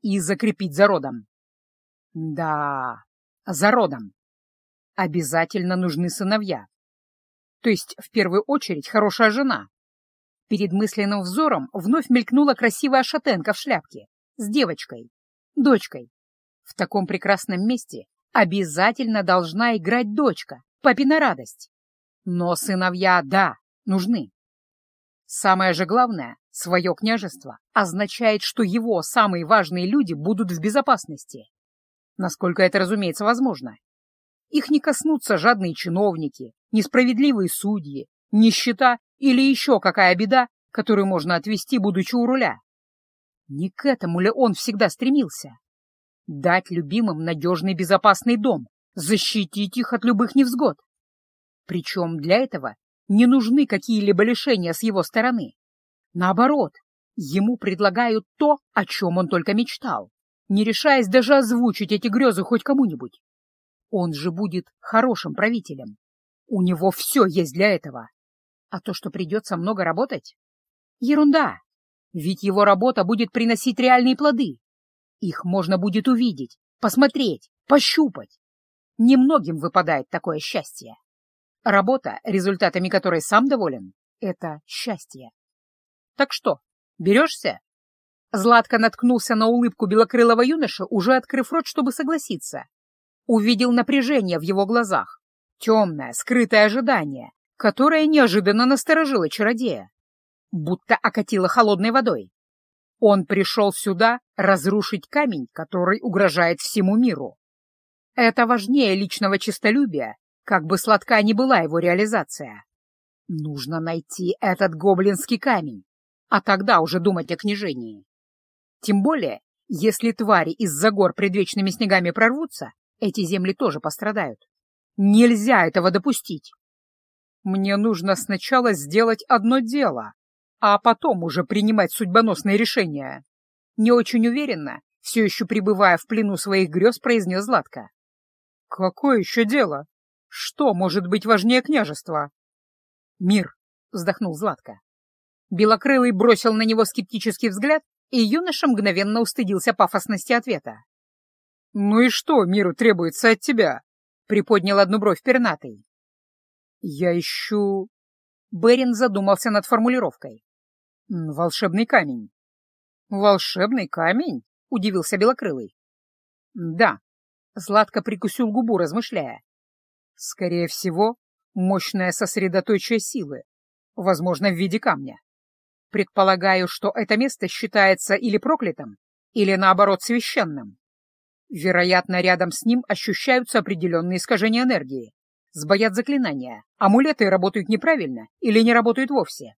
И закрепить за родом. Да, за родом. Обязательно нужны сыновья. То есть, в первую очередь, хорошая жена. Перед мысленным взором вновь мелькнула красивая шатенка в шляпке с девочкой, дочкой. В таком прекрасном месте обязательно должна играть дочка, папина радость. Но сыновья, да, нужны. Самое же главное, свое княжество означает, что его самые важные люди будут в безопасности. Насколько это, разумеется, возможно. Их не коснутся жадные чиновники, несправедливые судьи, нищета или еще какая беда, которую можно отвести, будучи у руля. Не к этому ли он всегда стремился? Дать любимым надежный безопасный дом, защитить их от любых невзгод. Причем для этого не нужны какие-либо лишения с его стороны. Наоборот, ему предлагают то, о чем он только мечтал, не решаясь даже озвучить эти грезы хоть кому-нибудь. Он же будет хорошим правителем. У него все есть для этого. А то, что придется много работать? Ерунда. Ведь его работа будет приносить реальные плоды. Их можно будет увидеть, посмотреть, пощупать. Немногим выпадает такое счастье. Работа, результатами которой сам доволен, — это счастье. Так что, берешься? Златко наткнулся на улыбку белокрылого юноши, уже открыв рот, чтобы согласиться. Увидел напряжение в его глазах, темное, скрытое ожидание, которое неожиданно насторожило чародея, будто окатило холодной водой. Он пришел сюда разрушить камень, который угрожает всему миру. Это важнее личного честолюбия как бы сладка ни была его реализация. Нужно найти этот гоблинский камень, а тогда уже думать о княжении. Тем более, если твари из-за гор предвечными снегами прорвутся, эти земли тоже пострадают. Нельзя этого допустить. Мне нужно сначала сделать одно дело, а потом уже принимать судьбоносные решения. Не очень уверенно, все еще пребывая в плену своих грез, произнес Златко. Какое еще дело? Что может быть важнее княжества? Мир, вздохнул Златко. Белокрылый бросил на него скептический взгляд, и юноша мгновенно устыдился пафосности ответа. «Ну и что миру требуется от тебя?» — приподнял одну бровь пернатый. «Я ищу...» Берин задумался над формулировкой. «Волшебный камень». «Волшебный камень?» — удивился Белокрылый. «Да». Златко прикусил губу, размышляя. Скорее всего, мощное сосредоточие силы, возможно, в виде камня. Предполагаю, что это место считается или проклятым, или, наоборот, священным. Вероятно, рядом с ним ощущаются определенные искажения энергии, сбоят заклинания, амулеты работают неправильно или не работают вовсе.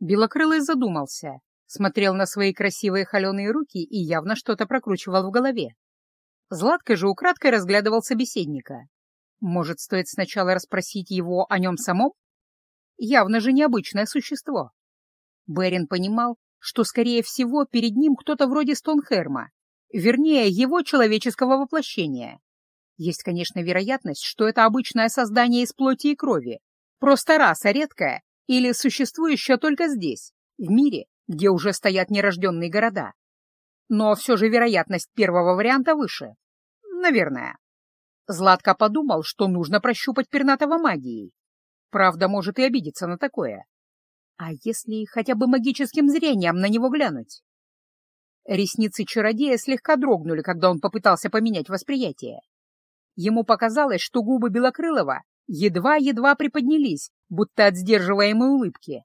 Белокрылый задумался, смотрел на свои красивые холеные руки и явно что-то прокручивал в голове. Златко же украдкой разглядывал собеседника. Может, стоит сначала расспросить его о нем самом? Явно же необычное существо. Берин понимал, что, скорее всего, перед ним кто-то вроде Стонхерма, вернее, его человеческого воплощения. Есть, конечно, вероятность, что это обычное создание из плоти и крови, просто раса редкая или существующая только здесь, в мире, где уже стоят нерожденные города. Но все же вероятность первого варианта выше. Наверное. Златко подумал, что нужно прощупать пернатого магией. Правда, может и обидеться на такое. А если хотя бы магическим зрением на него глянуть? Ресницы чародея слегка дрогнули, когда он попытался поменять восприятие. Ему показалось, что губы Белокрылова едва-едва приподнялись, будто от сдерживаемой улыбки.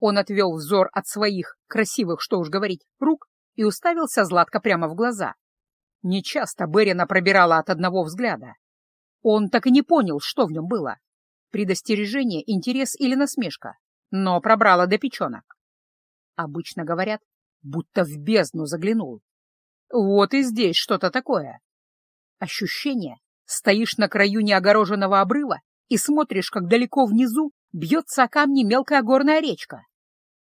Он отвел взор от своих, красивых, что уж говорить, рук и уставился Златко прямо в глаза. Нечасто Берина пробирала от одного взгляда. Он так и не понял, что в нем было. Предостережение, интерес или насмешка, но пробрала до печенок. Обычно говорят, будто в бездну заглянул. Вот и здесь что-то такое. Ощущение, стоишь на краю неогороженного обрыва и смотришь, как далеко внизу бьется о камни мелкая горная речка.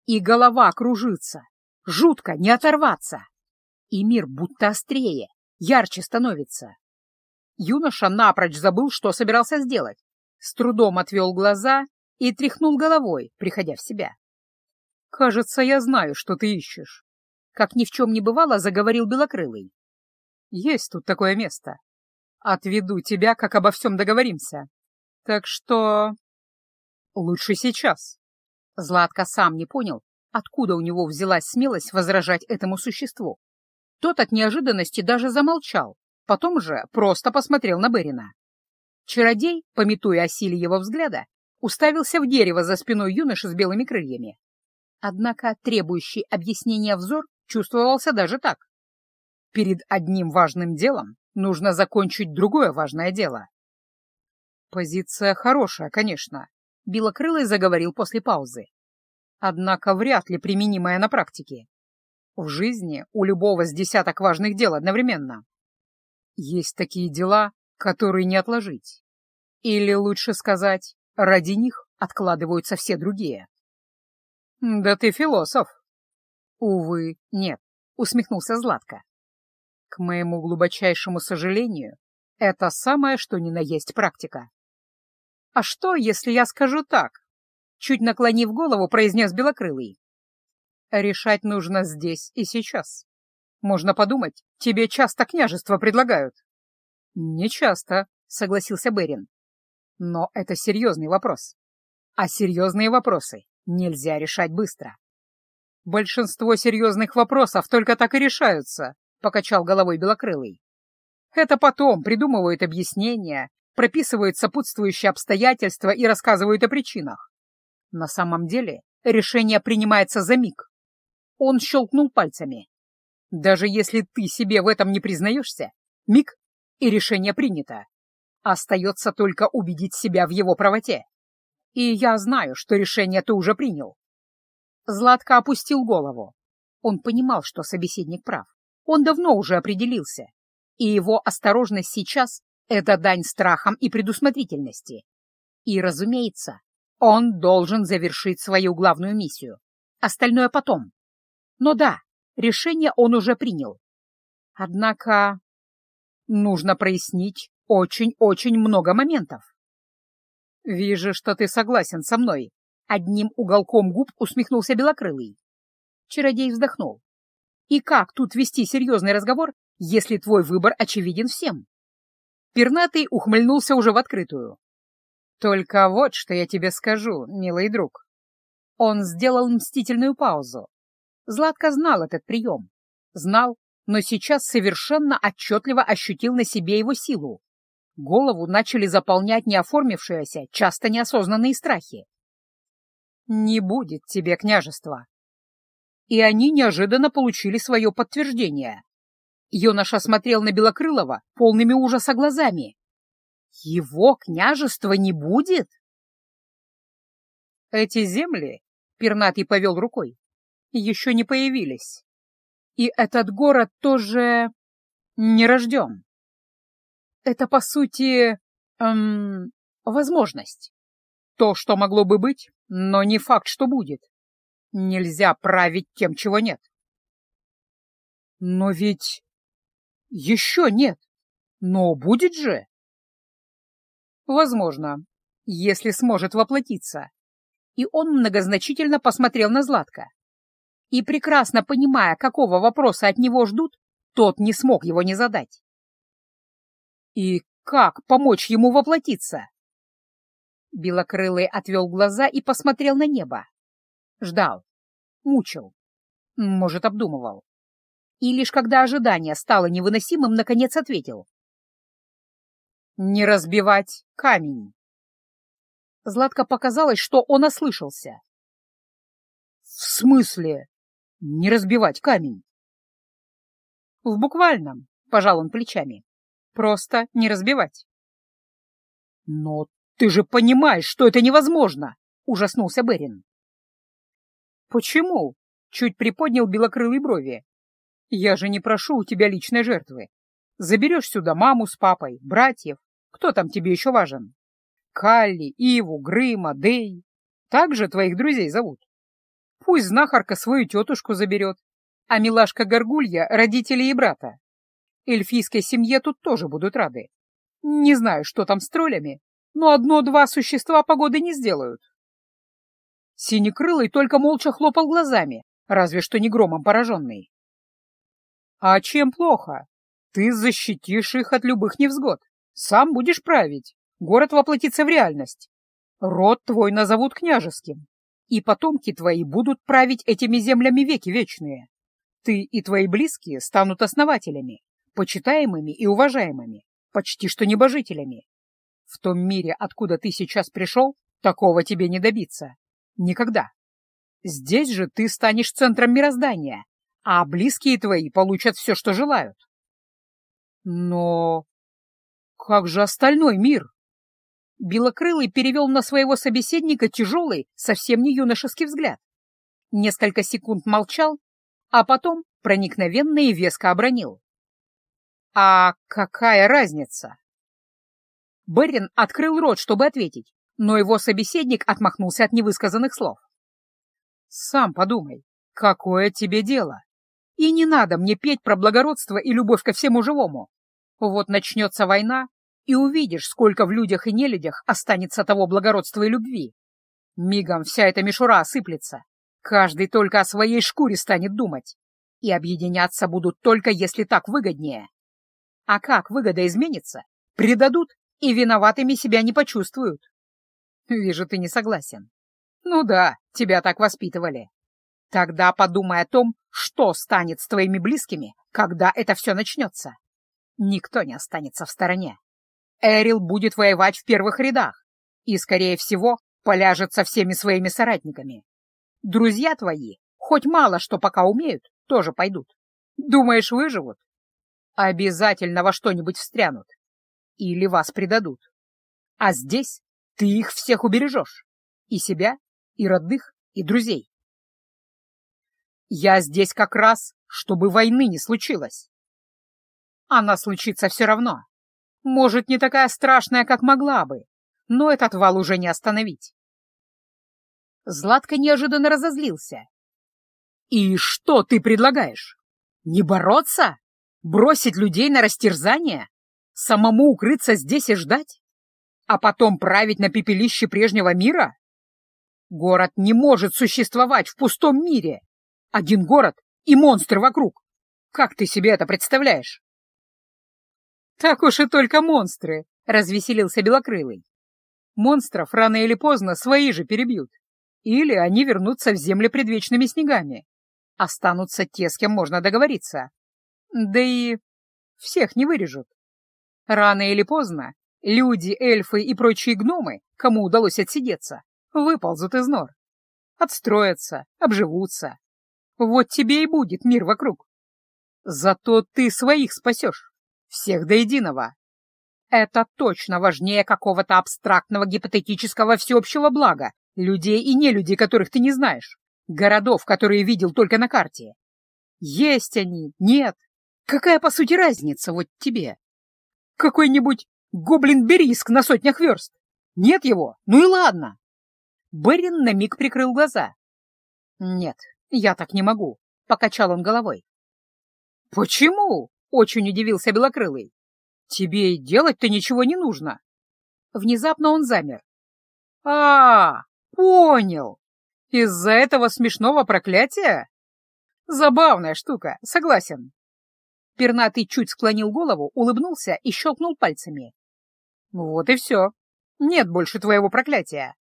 И голова кружится, жутко, не оторваться. И мир будто острее, ярче становится. Юноша напрочь забыл, что собирался сделать. С трудом отвел глаза и тряхнул головой, приходя в себя. «Кажется, я знаю, что ты ищешь». Как ни в чем не бывало, заговорил Белокрылый. «Есть тут такое место. Отведу тебя, как обо всем договоримся. Так что... Лучше сейчас». Златко сам не понял, откуда у него взялась смелость возражать этому существу. Тот от неожиданности даже замолчал, потом же просто посмотрел на Берина. Чародей, пометуя о силе его взгляда, уставился в дерево за спиной юноши с белыми крыльями. Однако требующий объяснения взор чувствовался даже так. Перед одним важным делом нужно закончить другое важное дело. Позиция хорошая, конечно, Белокрылый заговорил после паузы. Однако вряд ли применимая на практике. В жизни у любого с десяток важных дел одновременно. Есть такие дела, которые не отложить. Или лучше сказать, ради них откладываются все другие. «Да ты философ!» «Увы, нет», — усмехнулся Златко. «К моему глубочайшему сожалению, это самое что ни на есть практика». «А что, если я скажу так?» Чуть наклонив голову, произнес Белокрылый. «Решать нужно здесь и сейчас. Можно подумать, тебе часто княжество предлагают». «Не часто», — согласился Берин. «Но это серьезный вопрос. А серьезные вопросы нельзя решать быстро». «Большинство серьезных вопросов только так и решаются», — покачал головой Белокрылый. «Это потом придумывают объяснения, прописывают сопутствующие обстоятельства и рассказывают о причинах. На самом деле решение принимается за миг. Он щелкнул пальцами. Даже если ты себе в этом не признаешься, миг и решение принято. Остается только убедить себя в его правоте. И я знаю, что решение ты уже принял. Златко опустил голову. Он понимал, что собеседник прав. Он давно уже определился. И его осторожность сейчас — это дань страхам и предусмотрительности. И, разумеется, он должен завершить свою главную миссию. Остальное потом. Но да, решение он уже принял. Однако нужно прояснить очень-очень много моментов. «Вижу, что ты согласен со мной», — одним уголком губ усмехнулся Белокрылый. Чародей вздохнул. «И как тут вести серьезный разговор, если твой выбор очевиден всем?» Пернатый ухмыльнулся уже в открытую. «Только вот что я тебе скажу, милый друг». Он сделал мстительную паузу. Златко знал этот прием. Знал, но сейчас совершенно отчетливо ощутил на себе его силу. Голову начали заполнять неоформившиеся, часто неосознанные страхи. «Не будет тебе княжества!» И они неожиданно получили свое подтверждение. Юноша смотрел на Белокрылова полными ужаса глазами. «Его княжества не будет?» «Эти земли», — Пернатый повел рукой, — «еще не появились. И этот город тоже не рожден. Это, по сути, Эм, возможность. То, что могло бы быть, но не факт, что будет. Нельзя править тем, чего нет. Но ведь еще нет. Но будет же. Возможно, если сможет воплотиться. И он многозначительно посмотрел на Златка. И, прекрасно понимая, какого вопроса от него ждут, тот не смог его не задать. И как помочь ему воплотиться? Белокрылый отвел глаза и посмотрел на небо. Ждал, мучил, может, обдумывал. И лишь когда ожидание стало невыносимым, наконец ответил. «Не разбивать камень». Златко показалось, что он ослышался. «В смысле не разбивать камень?» «В буквальном», — пожал он плечами. «Просто не разбивать». «Но ты же понимаешь, что это невозможно!» — ужаснулся Берин. «Почему?» — чуть приподнял белокрылые брови. «Я же не прошу у тебя личной жертвы. Заберешь сюда маму с папой, братьев. Кто там тебе еще важен? Калли, Иву, Грыма, Дей. Так же твоих друзей зовут. Пусть знахарка свою тетушку заберет, а милашка Горгулья — родителей и брата. Эльфийской семье тут тоже будут рады. Не знаю, что там с троллями, но одно-два существа погоды не сделают. Синекрылый только молча хлопал глазами, разве что не громом пораженный. А чем плохо? Ты защитишь их от любых невзгод. Сам будешь править. Город воплотится в реальность. Род твой назовут княжеским. И потомки твои будут править этими землями веки вечные. Ты и твои близкие станут основателями, почитаемыми и уважаемыми, почти что небожителями. В том мире, откуда ты сейчас пришел, такого тебе не добиться. Никогда. Здесь же ты станешь центром мироздания, а близкие твои получат все, что желают. Но как же остальной мир? Белокрылый перевел на своего собеседника тяжелый, совсем не юношеский взгляд. Несколько секунд молчал, а потом проникновенно и веско обронил. «А какая разница?» Берин открыл рот, чтобы ответить, но его собеседник отмахнулся от невысказанных слов. «Сам подумай, какое тебе дело? И не надо мне петь про благородство и любовь ко всему живому. Вот начнется война, и увидишь, сколько в людях и нелюдях останется того благородства и любви. Мигом вся эта мишура осыплется. Каждый только о своей шкуре станет думать. И объединяться будут только если так выгоднее. А как выгода изменится, предадут и виноватыми себя не почувствуют. Вижу, ты не согласен. Ну да, тебя так воспитывали. Тогда подумай о том, что станет с твоими близкими, когда это все начнется. Никто не останется в стороне. Эрил будет воевать в первых рядах и, скорее всего, поляжет со всеми своими соратниками. Друзья твои, хоть мало что пока умеют, тоже пойдут. Думаешь, выживут? Обязательно во что-нибудь встрянут. Или вас предадут. А здесь ты их всех убережешь. И себя, и родных, и друзей. Я здесь как раз, чтобы войны не случилось. Она случится все равно. Может, не такая страшная, как могла бы, но этот вал уже не остановить. Златко неожиданно разозлился. «И что ты предлагаешь? Не бороться? Бросить людей на растерзание? Самому укрыться здесь и ждать? А потом править на пепелище прежнего мира? Город не может существовать в пустом мире. Один город и монстры вокруг. Как ты себе это представляешь? «Так уж и только монстры!» — развеселился Белокрылый. «Монстров рано или поздно свои же перебьют. Или они вернутся в земли предвечными снегами. Останутся те, с кем можно договориться. Да и всех не вырежут. Рано или поздно люди, эльфы и прочие гномы, кому удалось отсидеться, выползут из нор. Отстроятся, обживутся. Вот тебе и будет мир вокруг. Зато ты своих спасешь. Всех до единого. Это точно важнее какого-то абстрактного гипотетического всеобщего блага, людей и нелюдей, которых ты не знаешь, городов, которые видел только на карте. Есть они, нет. Какая, по сути, разница вот тебе? Какой-нибудь Гоблин-бериск на сотнях верст. Нет его, ну и ладно. Берин на миг прикрыл глаза. Нет, я так не могу, покачал он головой. Почему? Очень удивился Белокрылый. Тебе и делать-то ничего не нужно. Внезапно он замер. А, понял. Из-за этого смешного проклятия? Забавная штука, согласен. Пернатый чуть склонил голову, улыбнулся и щелкнул пальцами. Вот и все. Нет больше твоего проклятия.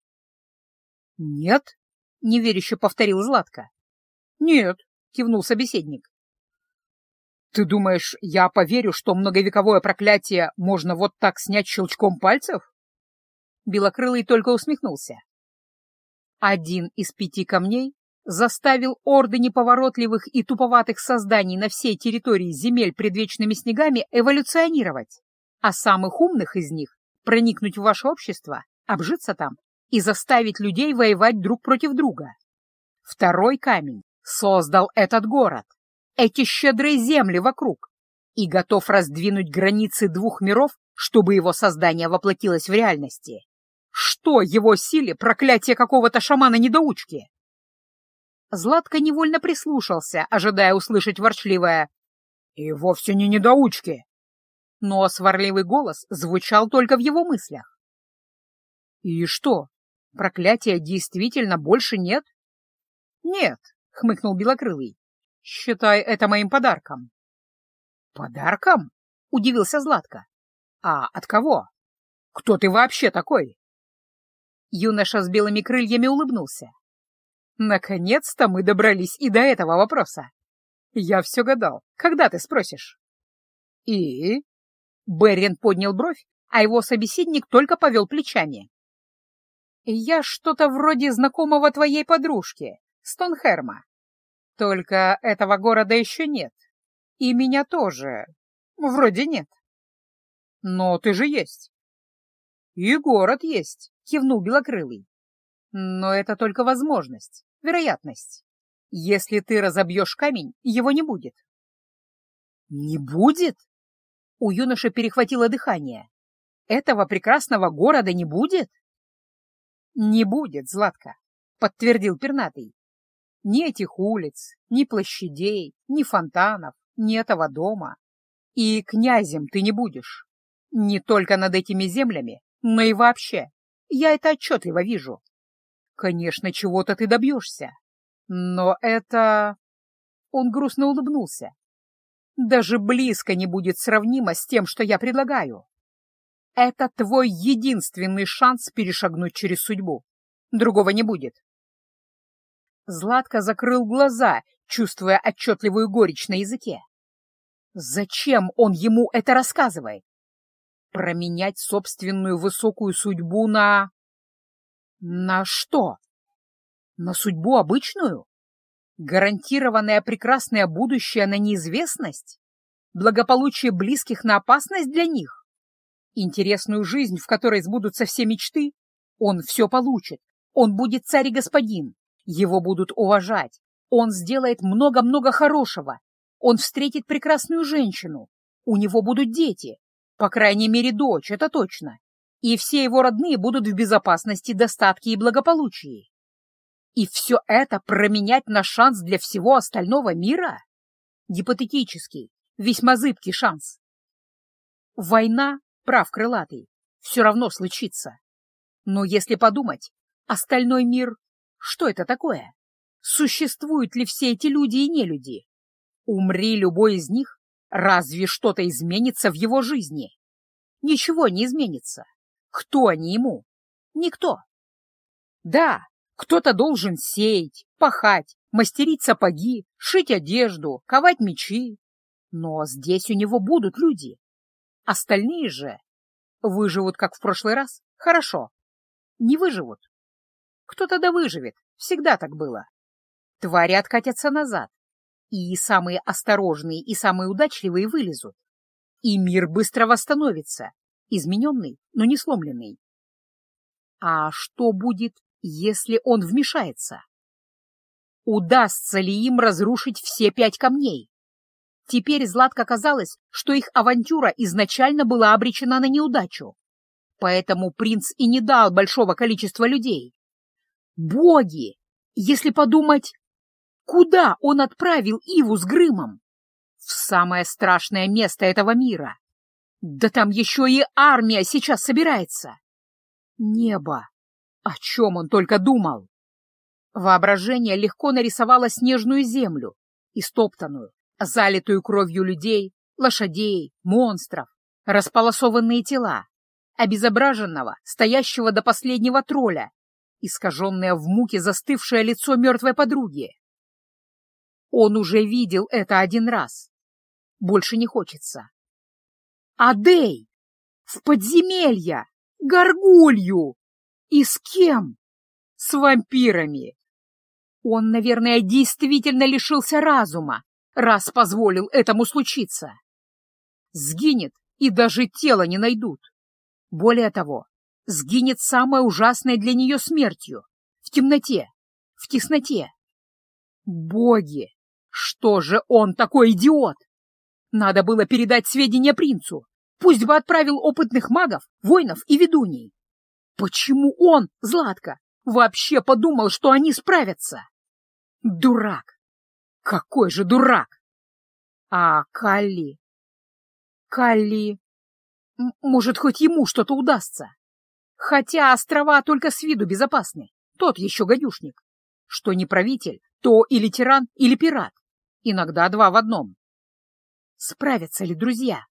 Нет? Неверяще повторил Златко. Нет, кивнул собеседник. Ты думаешь, я поверю, что многовековое проклятие можно вот так снять щелчком пальцев? Белокрылый только усмехнулся. Один из пяти камней заставил орды неповоротливых и туповатых созданий на всей территории земель предвечными снегами эволюционировать, а самых умных из них проникнуть в ваше общество, обжиться там и заставить людей воевать друг против друга. Второй камень создал этот город, эти щедрые земли вокруг, и готов раздвинуть границы двух миров, чтобы его создание воплотилось в реальности. Что его силе проклятие какого-то шамана-недоучки? Златко невольно прислушался, ожидая услышать ворчливое «И вовсе не недоучки!» Но сварливый голос звучал только в его мыслях. «И что, проклятия действительно больше нет?» «Нет», — хмыкнул Белокрылый. «Считай это моим подарком». «Подарком?» — удивился Златко. «А от кого? Кто ты вообще такой?» Юноша с белыми крыльями улыбнулся. Наконец-то мы добрались и до этого вопроса. Я все гадал. Когда ты спросишь? И? Беррин поднял бровь, а его собеседник только повел плечами. Я что-то вроде знакомого твоей подружки, Стонхерма. Только этого города еще нет. И меня тоже. Вроде нет. Но ты же есть. И город есть, кивнул Белокрылый. Но это только возможность. Вероятность. Если ты разобьешь камень, его не будет. Не будет? У юноши перехватило дыхание. Этого прекрасного города не будет? Не будет, Златка, подтвердил пернатый. Ни этих улиц, ни площадей, ни фонтанов, ни этого дома. И князем ты не будешь. Не только над этими землями, но и вообще. Я это отчетливо вижу. Конечно, чего-то ты добьешься. Но это... Он грустно улыбнулся. Даже близко не будет сравнимо с тем, что я предлагаю. Это твой единственный шанс перешагнуть через судьбу. Другого не будет. Златко закрыл глаза, чувствуя отчетливую горечь на языке. Зачем он ему это рассказывает? Променять собственную высокую судьбу на... На что? На судьбу обычную? Гарантированное прекрасное будущее на неизвестность? Благополучие близких на опасность для них? Интересную жизнь, в которой сбудутся все мечты? Он все получит. Он будет царь и господин. Его будут уважать. Он сделает много-много хорошего. Он встретит прекрасную женщину. У него будут дети. По крайней мере, дочь, это точно и все его родные будут в безопасности, достатке и благополучии. И все это променять на шанс для всего остального мира? Гипотетический, весьма зыбкий шанс. Война, прав крылатый, все равно случится. Но если подумать, остальной мир, что это такое? Существуют ли все эти люди и нелюди? Умри любой из них, разве что-то изменится в его жизни? Ничего не изменится. Кто они ему? Никто. Да, кто-то должен сеять, пахать, мастерить сапоги, шить одежду, ковать мечи. Но здесь у него будут люди. Остальные же выживут, как в прошлый раз, хорошо. Не выживут. Кто-то да выживет, всегда так было. Твари откатятся назад, и самые осторожные и самые удачливые вылезут. И мир быстро восстановится, измененный, но не сломленный. А что будет, если он вмешается? Удастся ли им разрушить все пять камней? Теперь Златко казалось, что их авантюра изначально была обречена на неудачу. Поэтому принц и не дал большого количества людей. Боги! Если подумать, куда он отправил Иву с Грымом? В самое страшное место этого мира. Да там еще и армия сейчас собирается. Небо! О чем он только думал? Воображение легко нарисовало снежную землю, истоптанную, залитую кровью людей, лошадей, монстров, располосованные тела, обезображенного, стоящего до последнего тролля, искаженное в муке застывшее лицо мертвой подруги. Он уже видел это один раз. Больше не хочется. Адей! В подземелье! Горгулью! И с кем? С вампирами! Он, наверное, действительно лишился разума, раз позволил этому случиться. Сгинет, и даже тело не найдут. Более того, сгинет самой ужасной для нее смертью — в темноте, в тесноте. Боги! Что же он такой идиот? Надо было передать сведения принцу. Пусть бы отправил опытных магов, воинов и ведуней. Почему он, Златка, вообще подумал, что они справятся? Дурак! Какой же дурак! А Калли? Калли... Может, хоть ему что-то удастся? Хотя острова только с виду безопасны. Тот еще гадюшник. Что не правитель, то или тиран, или пират. Иногда два в одном. Справятся ли друзья?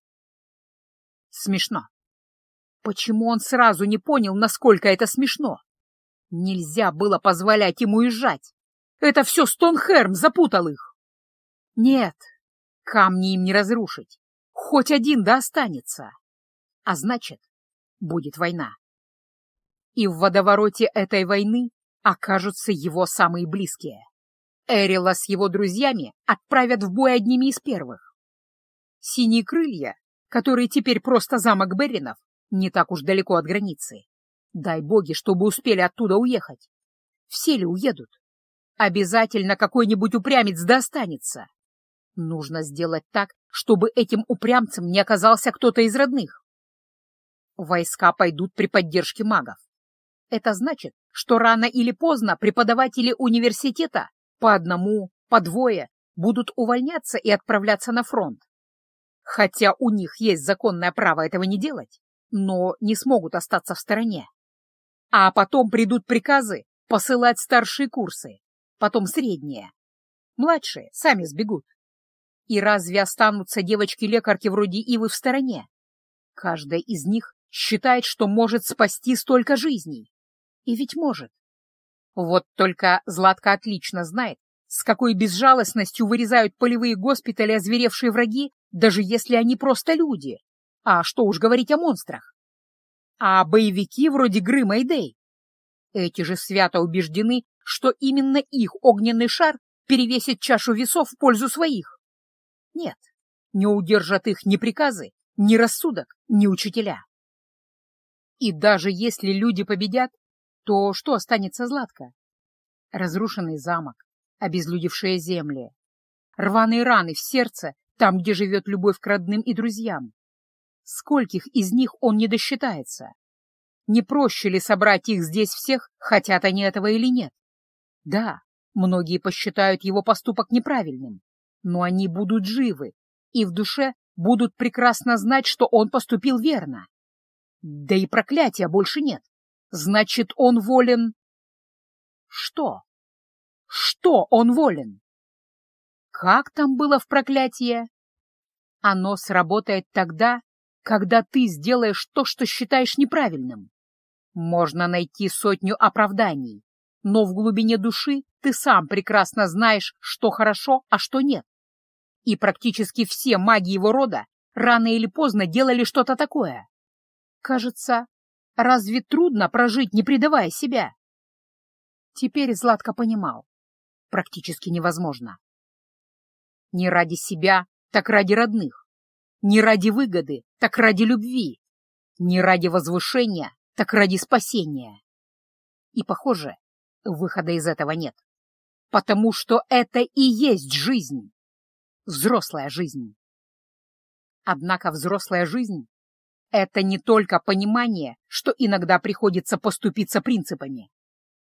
Смешно. Почему он сразу не понял, насколько это смешно? Нельзя было позволять ему уезжать. Это все Стонхерм запутал их. Нет, камни им не разрушить. Хоть один да останется. А значит, будет война. И в водовороте этой войны окажутся его самые близкие. Эрила с его друзьями отправят в бой одними из первых. Синие крылья, которые теперь просто замок Беринов, не так уж далеко от границы. Дай боги, чтобы успели оттуда уехать. Все ли уедут? Обязательно какой-нибудь упрямец достанется. Нужно сделать так, чтобы этим упрямцем не оказался кто-то из родных. Войска пойдут при поддержке магов. Это значит, что рано или поздно преподаватели университета по одному, по двое будут увольняться и отправляться на фронт. Хотя у них есть законное право этого не делать, но не смогут остаться в стороне. А потом придут приказы посылать старшие курсы, потом средние. Младшие сами сбегут. И разве останутся девочки-лекарки вроде Ивы в стороне? Каждая из них считает, что может спасти столько жизней. И ведь может. Вот только Златка отлично знает, с какой безжалостностью вырезают полевые госпитали озверевшие враги, даже если они просто люди. А что уж говорить о монстрах. А боевики вроде Грыма и Дэй. Эти же свято убеждены, что именно их огненный шар перевесит чашу весов в пользу своих. Нет, не удержат их ни приказы, ни рассудок, ни учителя. И даже если люди победят, то что останется Златко? Разрушенный замок, обезлюдевшие земли, рваные раны в сердце, там, где живет любовь к родным и друзьям. Скольких из них он не досчитается? Не проще ли собрать их здесь всех, хотят они этого или нет? Да, многие посчитают его поступок неправильным, но они будут живы и в душе будут прекрасно знать, что он поступил верно. Да и проклятия больше нет. Значит, он волен... Что? Что он волен? Как там было в проклятии? Оно сработает тогда, когда ты сделаешь то, что считаешь неправильным. Можно найти сотню оправданий, но в глубине души ты сам прекрасно знаешь, что хорошо, а что нет. И практически все маги его рода рано или поздно делали что-то такое. Кажется, Разве трудно прожить, не предавая себя? Теперь Златко понимал. Практически невозможно. Не ради себя, так ради родных. Не ради выгоды, так ради любви. Не ради возвышения, так ради спасения. И, похоже, выхода из этого нет. Потому что это и есть жизнь. взрослая жизнь. Однако взрослая жизнь — это не только понимание, что иногда приходится поступиться принципами.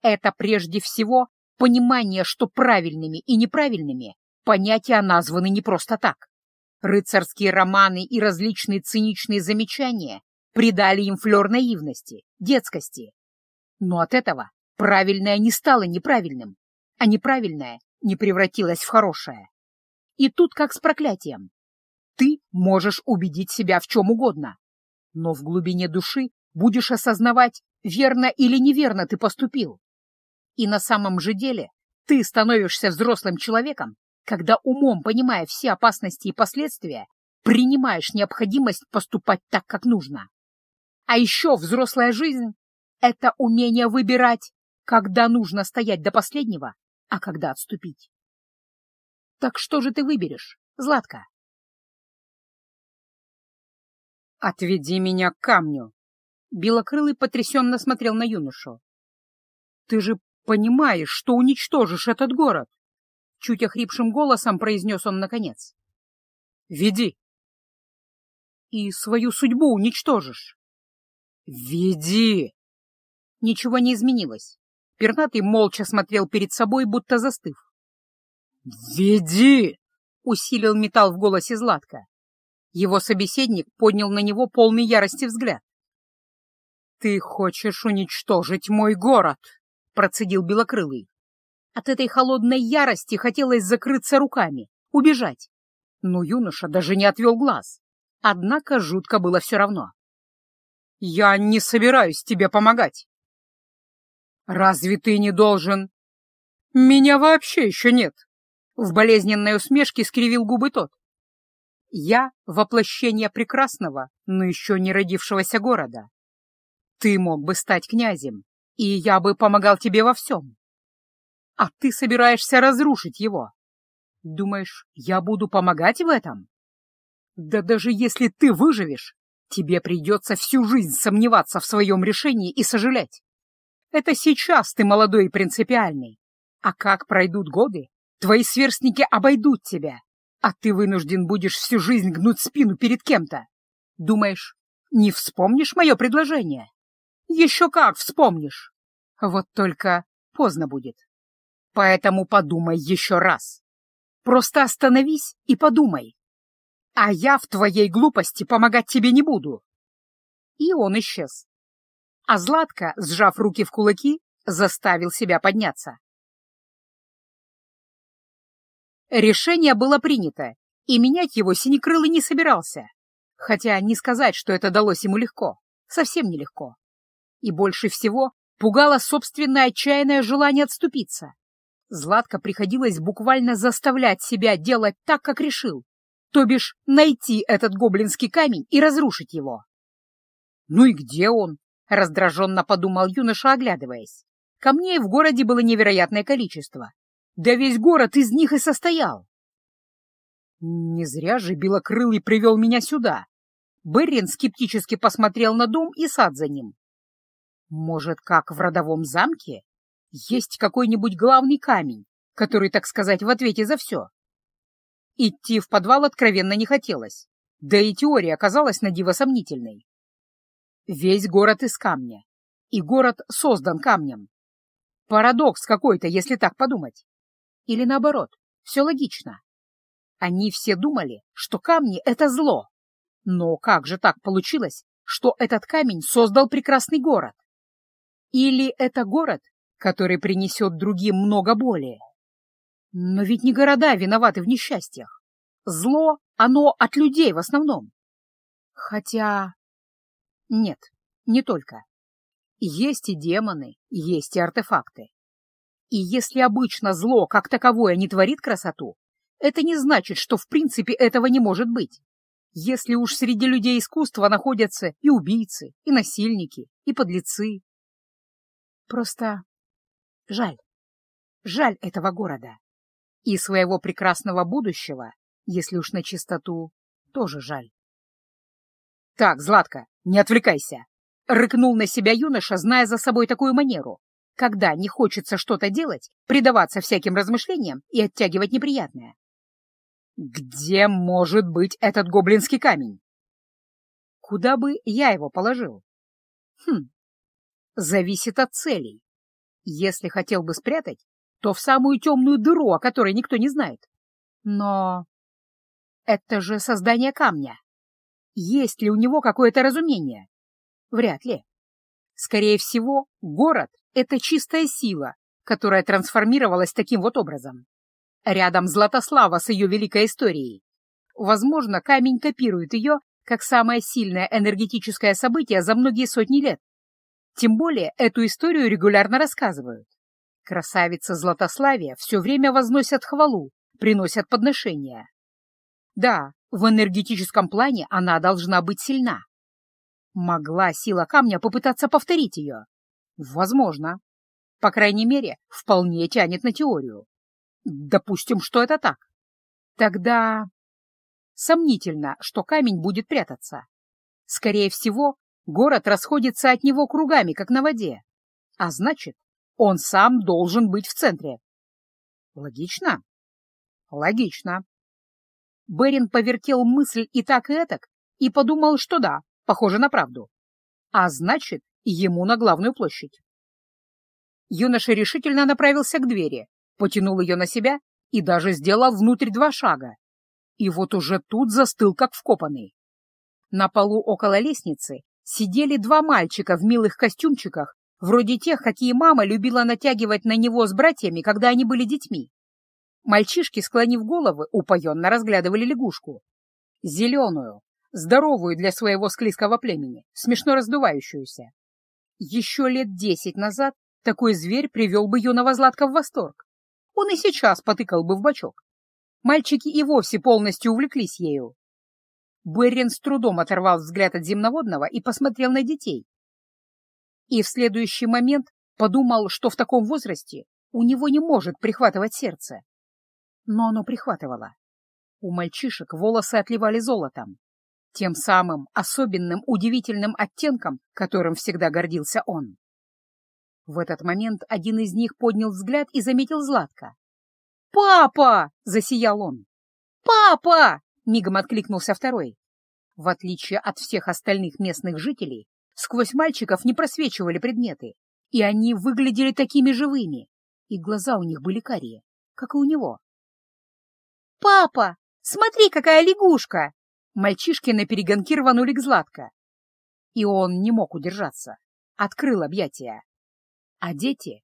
Это прежде всего понимание, что правильными и неправильными понятия названы не просто так. Рыцарские романы и различные циничные замечания придали им флер наивности, детскости. Но от этого правильное не стало неправильным, а неправильное не превратилось в хорошее. И тут как с проклятием. Ты можешь убедить себя в чем угодно, но в глубине души будешь осознавать, верно или неверно ты поступил. И на самом же деле ты становишься взрослым человеком, когда умом, понимая все опасности и последствия, принимаешь необходимость поступать так, как нужно. А еще взрослая жизнь — это умение выбирать, когда нужно стоять до последнего, а когда отступить. Так что же ты выберешь, Златка? «Отведи меня к камню!» Белокрылый потрясенно смотрел на юношу. «Ты же понимаешь, что уничтожишь этот город!» Чуть охрипшим голосом произнес он наконец. «Веди!» «И свою судьбу уничтожишь!» «Веди!» Ничего не изменилось. Пернатый молча смотрел перед собой, будто застыв. «Веди!» — усилил металл в голосе Златка. Его собеседник поднял на него полный ярости взгляд. «Ты хочешь уничтожить мой город!» — процедил Белокрылый. От этой холодной ярости хотелось закрыться руками, убежать. Но юноша даже не отвел глаз. Однако жутко было все равно. «Я не собираюсь тебе помогать!» «Разве ты не должен?» «Меня вообще еще нет!» В болезненной усмешке скривил губы тот. Я — воплощение прекрасного, но еще не родившегося города. Ты мог бы стать князем, и я бы помогал тебе во всем. А ты собираешься разрушить его. Думаешь, я буду помогать в этом? Да даже если ты выживешь, тебе придется всю жизнь сомневаться в своем решении и сожалеть. Это сейчас ты молодой и принципиальный. А как пройдут годы, твои сверстники обойдут тебя, а ты вынужден будешь всю жизнь гнуть спину перед кем-то. Думаешь, не вспомнишь мое предложение? Еще как вспомнишь. Вот только поздно будет. Поэтому подумай еще раз. Просто остановись и подумай. А я в твоей глупости помогать тебе не буду. И он исчез. А Златка, сжав руки в кулаки, заставил себя подняться. Решение было принято, и менять его Синекрылый не собирался. Хотя не сказать, что это далось ему легко. Совсем нелегко. И больше всего пугало собственное отчаянное желание отступиться. Златко приходилось буквально заставлять себя делать так, как решил, то бишь найти этот гоблинский камень и разрушить его. «Ну и где он?» — раздраженно подумал юноша, оглядываясь. Камней в городе было невероятное количество, да весь город из них и состоял. Не зря же Белокрылый привел меня сюда. Беррин скептически посмотрел на дом и сад за ним. Может, как в родовом замке? Есть какой-нибудь главный камень, который, так сказать, в ответе за все. Идти в подвал откровенно не хотелось, да и теория оказалась на диво сомнительной. Весь город из камня, и город создан камнем. Парадокс какой-то, если так подумать. Или наоборот, все логично. Они все думали, что камни — это зло. Но как же так получилось, что этот камень создал прекрасный город? Или это город, который принесет другим много боли? Но ведь не города виноваты в несчастьях. Зло, оно от людей в основном. Хотя... Нет, не только. Есть и демоны, есть и артефакты. И если обычно зло как таковое не творит красоту, это не значит, что в принципе этого не может быть. Если уж среди людей искусства находятся и убийцы, и насильники, и подлецы. Просто жаль. Жаль этого города. И своего прекрасного будущего, если уж на чистоту, тоже жаль. «Так, Златка, не отвлекайся!» — рыкнул на себя юноша, зная за собой такую манеру, когда не хочется что-то делать, предаваться всяким размышлениям и оттягивать неприятное. Где может быть этот гоблинский камень? Куда бы я его положил? Хм, зависит от целей. Если хотел бы спрятать, то в самую темную дыру, о которой никто не знает. Но это же создание камня. Есть ли у него какое-то разумение? Вряд ли. Скорее всего, город — это чистая сила, которая трансформировалась таким вот образом. Рядом Златослава с ее великой историей. Возможно, камень копирует ее как самое сильное энергетическое событие за многие сотни лет. Тем более эту историю регулярно рассказывают. Красавица Златославия все время возносят хвалу, приносят подношения. Да, в энергетическом плане она должна быть сильна. Могла сила камня попытаться повторить ее? Возможно. По крайней мере, вполне тянет на теорию. Допустим, что это так. Тогда сомнительно, что камень будет прятаться. Скорее всего, город расходится от него кругами, как на воде. А значит, он сам должен быть в центре. Логично? Логично. Берин повертел мысль и так и этак, и подумал, что да, похоже на правду. А значит, ему на главную площадь. Юноша решительно направился к двери, потянул ее на себя и даже сделал внутрь два шага. И вот уже тут застыл, как вкопанный. На полу около лестницы сидели два мальчика в милых костюмчиках, вроде тех, какие мама любила натягивать на него с братьями, когда они были детьми. Мальчишки, склонив головы, упоенно разглядывали лягушку. Зеленую, здоровую для своего склизкого племени, смешно раздувающуюся. Еще лет десять назад такой зверь привел бы юного Златка в восторг. Он и сейчас потыкал бы в бочок. Мальчики и вовсе полностью увлеклись ею. Беррин с трудом оторвал взгляд от земноводного и посмотрел на детей. И в следующий момент подумал, что в таком возрасте у него не может прихватывать сердце. Но оно прихватывало. У мальчишек волосы отливали золотом, тем самым особенным удивительным оттенком, которым всегда гордился он. В этот момент один из них поднял взгляд и заметил Златка. «Папа!» — засиял он. «Папа!» — мигом откликнулся второй. В отличие от всех остальных местных жителей, сквозь мальчиков не просвечивали предметы, и они выглядели такими живыми, и глаза у них были карие, как и у него. «Папа, смотри, какая лягушка!» Мальчишки на перегонки рванули к Златко. И он не мог удержаться, открыл объятия. А дети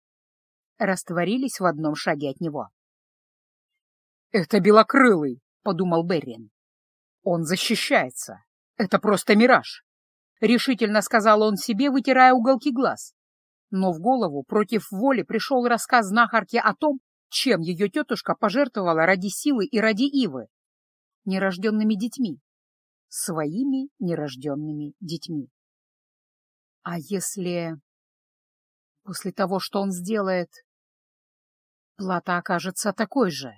растворились в одном шаге от него. «Это белокрылый», — подумал Беррин. «Он защищается. Это просто мираж», — решительно сказал он себе, вытирая уголки глаз. Но в голову против воли пришел рассказ знахарки о том, чем ее тетушка пожертвовала ради силы и ради Ивы? Нерожденными детьми. Своими нерожденными детьми. А если... После того, что он сделает, плата окажется такой же?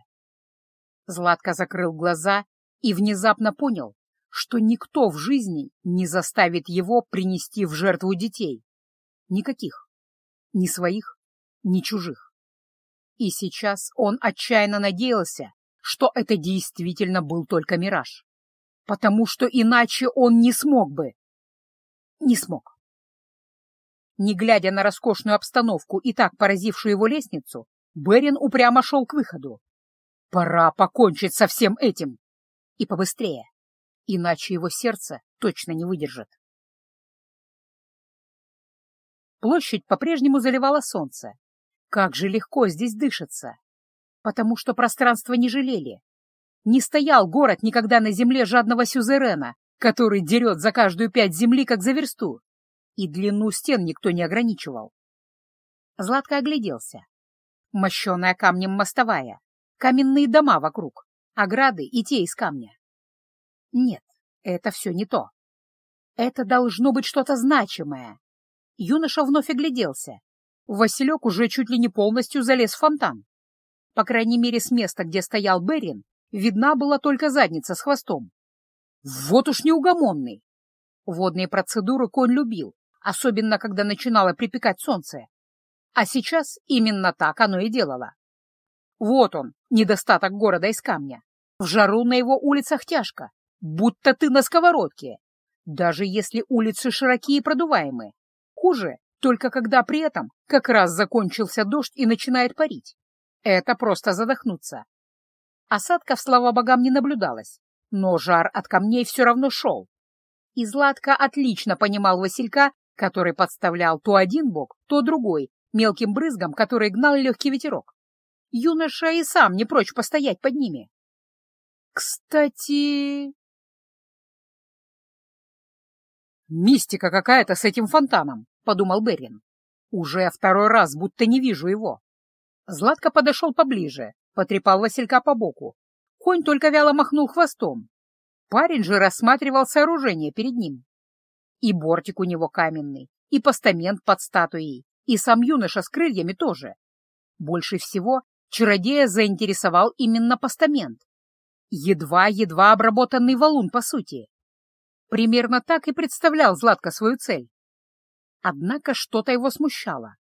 Златко закрыл глаза и внезапно понял, что никто в жизни не заставит его принести в жертву детей. Никаких. Ни своих, ни чужих. И сейчас он отчаянно надеялся, что это действительно был только мираж, потому что иначе он не смог бы. Не смог. Не глядя на роскошную обстановку и так поразившую его лестницу, Берин упрямо шел к выходу. Пора покончить со всем этим. И побыстрее, иначе его сердце точно не выдержит. Площадь по-прежнему заливала солнце, как же легко здесь дышится! Потому что пространство не жалели. Не стоял город никогда на земле жадного сюзерена, который дерет за каждую пять земли, как за версту. И длину стен никто не ограничивал. Златко огляделся. Мощеная камнем мостовая, каменные дома вокруг, ограды и те из камня. Нет, это все не то. Это должно быть что-то значимое. Юноша вновь огляделся Василек уже чуть ли не полностью залез в фонтан. По крайней мере, с места, где стоял Берин, видна была только задница с хвостом. Вот уж неугомонный! Водные процедуры конь любил, особенно когда начинало припекать солнце. А сейчас именно так оно и делало. Вот он, недостаток города из камня. В жару на его улицах тяжко, будто ты на сковородке. Даже если улицы широкие и продуваемые. Хуже только когда при этом как раз закончился дождь и начинает парить. Это просто задохнуться. Осадков, слава богам, не наблюдалось, но жар от камней все равно шел. И Златко отлично понимал Василька, который подставлял то один бок, то другой, мелким брызгом, который гнал легкий ветерок. Юноша и сам не прочь постоять под ними. Кстати... «Мистика какая-то с этим фонтаном», — подумал Берин. «Уже второй раз будто не вижу его». Златко подошел поближе, потрепал Василька по боку. Конь только вяло махнул хвостом. Парень же рассматривал сооружение перед ним. И бортик у него каменный, и постамент под статуей, и сам юноша с крыльями тоже. Больше всего чародея заинтересовал именно постамент. Едва-едва обработанный валун, по сути. Примерно так и представлял Златко свою цель. Однако что-то его смущало.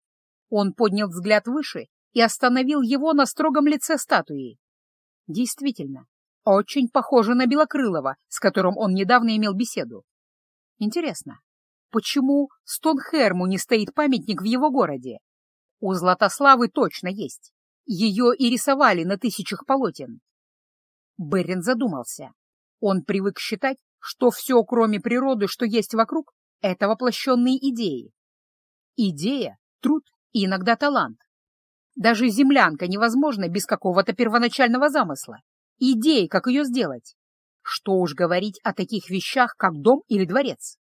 Он поднял взгляд выше и остановил его на строгом лице статуи. Действительно, очень похоже на Белокрылова, с которым он недавно имел беседу. Интересно, почему Стонхерму не стоит памятник в его городе? У Златославы точно есть. Ее и рисовали на тысячах полотен. Берин задумался. Он привык считать, что все, кроме природы, что есть вокруг, это воплощенные идеи. Идея, труд и иногда талант. Даже землянка невозможна без какого-то первоначального замысла, идеи, как ее сделать. Что уж говорить о таких вещах, как дом или дворец.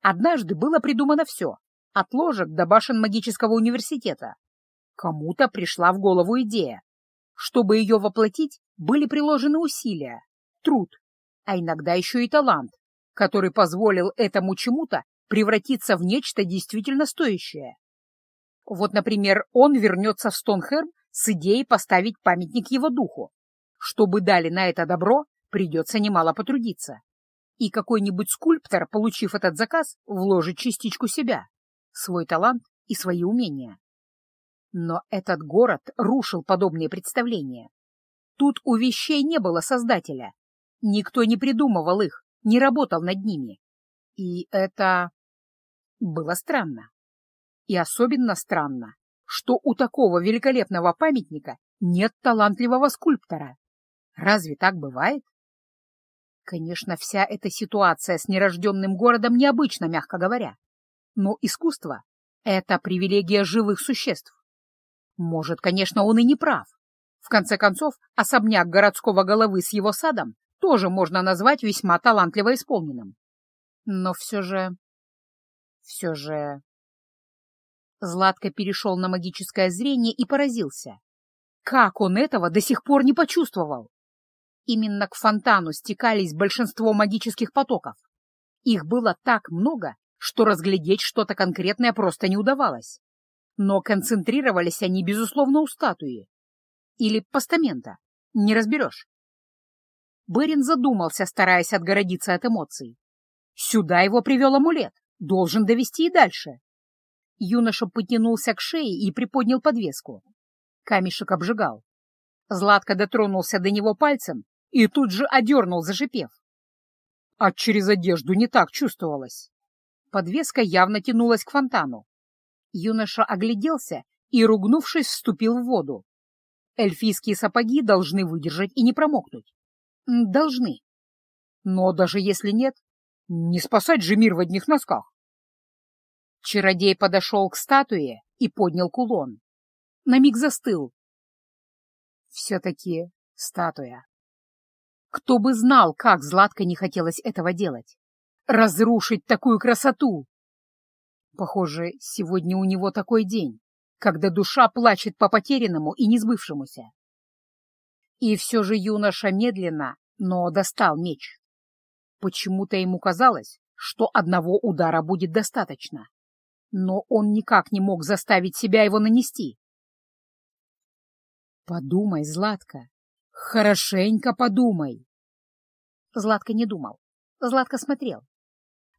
Однажды было придумано все, от ложек до башен магического университета. Кому-то пришла в голову идея. Чтобы ее воплотить, были приложены усилия, труд, а иногда еще и талант, который позволил этому чему-то превратиться в нечто действительно стоящее. Вот, например, он вернется в Стонхерм с идеей поставить памятник его духу. Чтобы дали на это добро, придется немало потрудиться. И какой-нибудь скульптор, получив этот заказ, вложит частичку себя, свой талант и свои умения. Но этот город рушил подобные представления. Тут у вещей не было создателя. Никто не придумывал их, не работал над ними. И это было странно. И особенно странно, что у такого великолепного памятника нет талантливого скульптора. Разве так бывает? Конечно, вся эта ситуация с нерожденным городом необычна, мягко говоря. Но искусство — это привилегия живых существ. Может, конечно, он и не прав. В конце концов, особняк городского головы с его садом тоже можно назвать весьма талантливо исполненным. Но все же... Все же... Златко перешел на магическое зрение и поразился. Как он этого до сих пор не почувствовал? Именно к фонтану стекались большинство магических потоков. Их было так много, что разглядеть что-то конкретное просто не удавалось. Но концентрировались они, безусловно, у статуи. Или постамента. Не разберешь. Берин задумался, стараясь отгородиться от эмоций. Сюда его привел амулет. Должен довести и дальше. Юноша потянулся к шее и приподнял подвеску. Камешек обжигал. Златко дотронулся до него пальцем и тут же одернул, зашипев. А через одежду не так чувствовалось. Подвеска явно тянулась к фонтану. Юноша огляделся и, ругнувшись, вступил в воду. Эльфийские сапоги должны выдержать и не промокнуть. Должны. Но даже если нет, не спасать же мир в одних носках. Чародей подошел к статуе и поднял кулон. На миг застыл. Все-таки статуя. Кто бы знал, как Златко не хотелось этого делать. Разрушить такую красоту! Похоже, сегодня у него такой день, когда душа плачет по потерянному и несбывшемуся. И все же юноша медленно, но достал меч. Почему-то ему казалось, что одного удара будет достаточно но он никак не мог заставить себя его нанести. «Подумай, Златка, хорошенько подумай!» Златка не думал, Златка смотрел.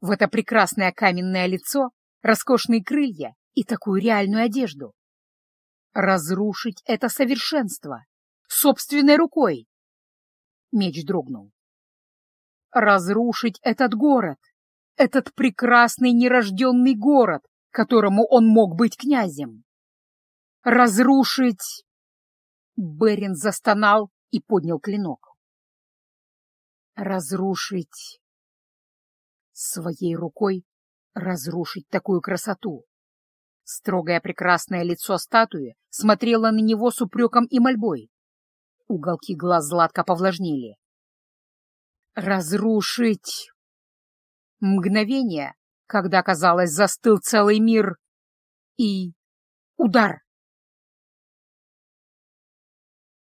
В это прекрасное каменное лицо, роскошные крылья и такую реальную одежду. Разрушить это совершенство собственной рукой. Меч дрогнул. Разрушить этот город, этот прекрасный нерожденный город, которому он мог быть князем. Разрушить... Берин застонал и поднял клинок. Разрушить... Своей рукой разрушить такую красоту. Строгое прекрасное лицо статуи смотрело на него с упреком и мольбой. Уголки глаз Златка повлажнели. Разрушить! Мгновение, когда, казалось, застыл целый мир, и удар.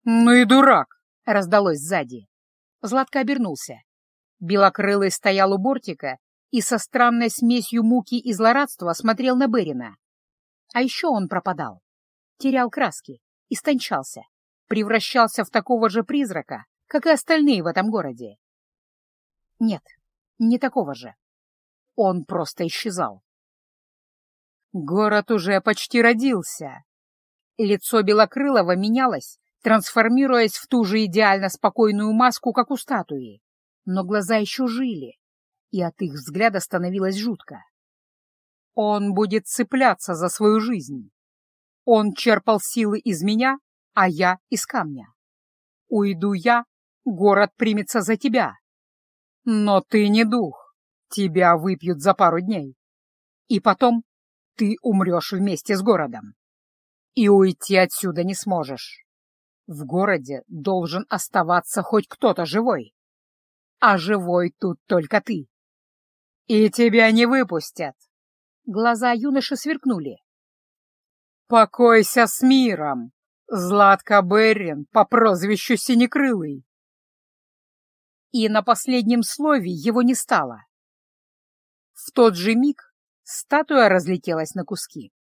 «Ну и дурак!» — раздалось сзади. Златко обернулся. Белокрылый стоял у бортика и со странной смесью муки и злорадства смотрел на Берина. А еще он пропадал, терял краски, истончался, превращался в такого же призрака, как и остальные в этом городе. Нет, не такого же. Он просто исчезал. Город уже почти родился. Лицо Белокрылова менялось, трансформируясь в ту же идеально спокойную маску, как у статуи. Но глаза еще жили, и от их взгляда становилось жутко. Он будет цепляться за свою жизнь. Он черпал силы из меня, а я — из камня. Уйду я, город примется за тебя. Но ты не дух, тебя выпьют за пару дней. И потом ты умрешь вместе с городом. И уйти отсюда не сможешь. В городе должен оставаться хоть кто-то живой. А живой тут только ты. И тебя не выпустят. Глаза юноши сверкнули. «Покойся с миром, Златка Беррин по прозвищу Синекрылый!» И на последнем слове его не стало. В тот же миг статуя разлетелась на куски.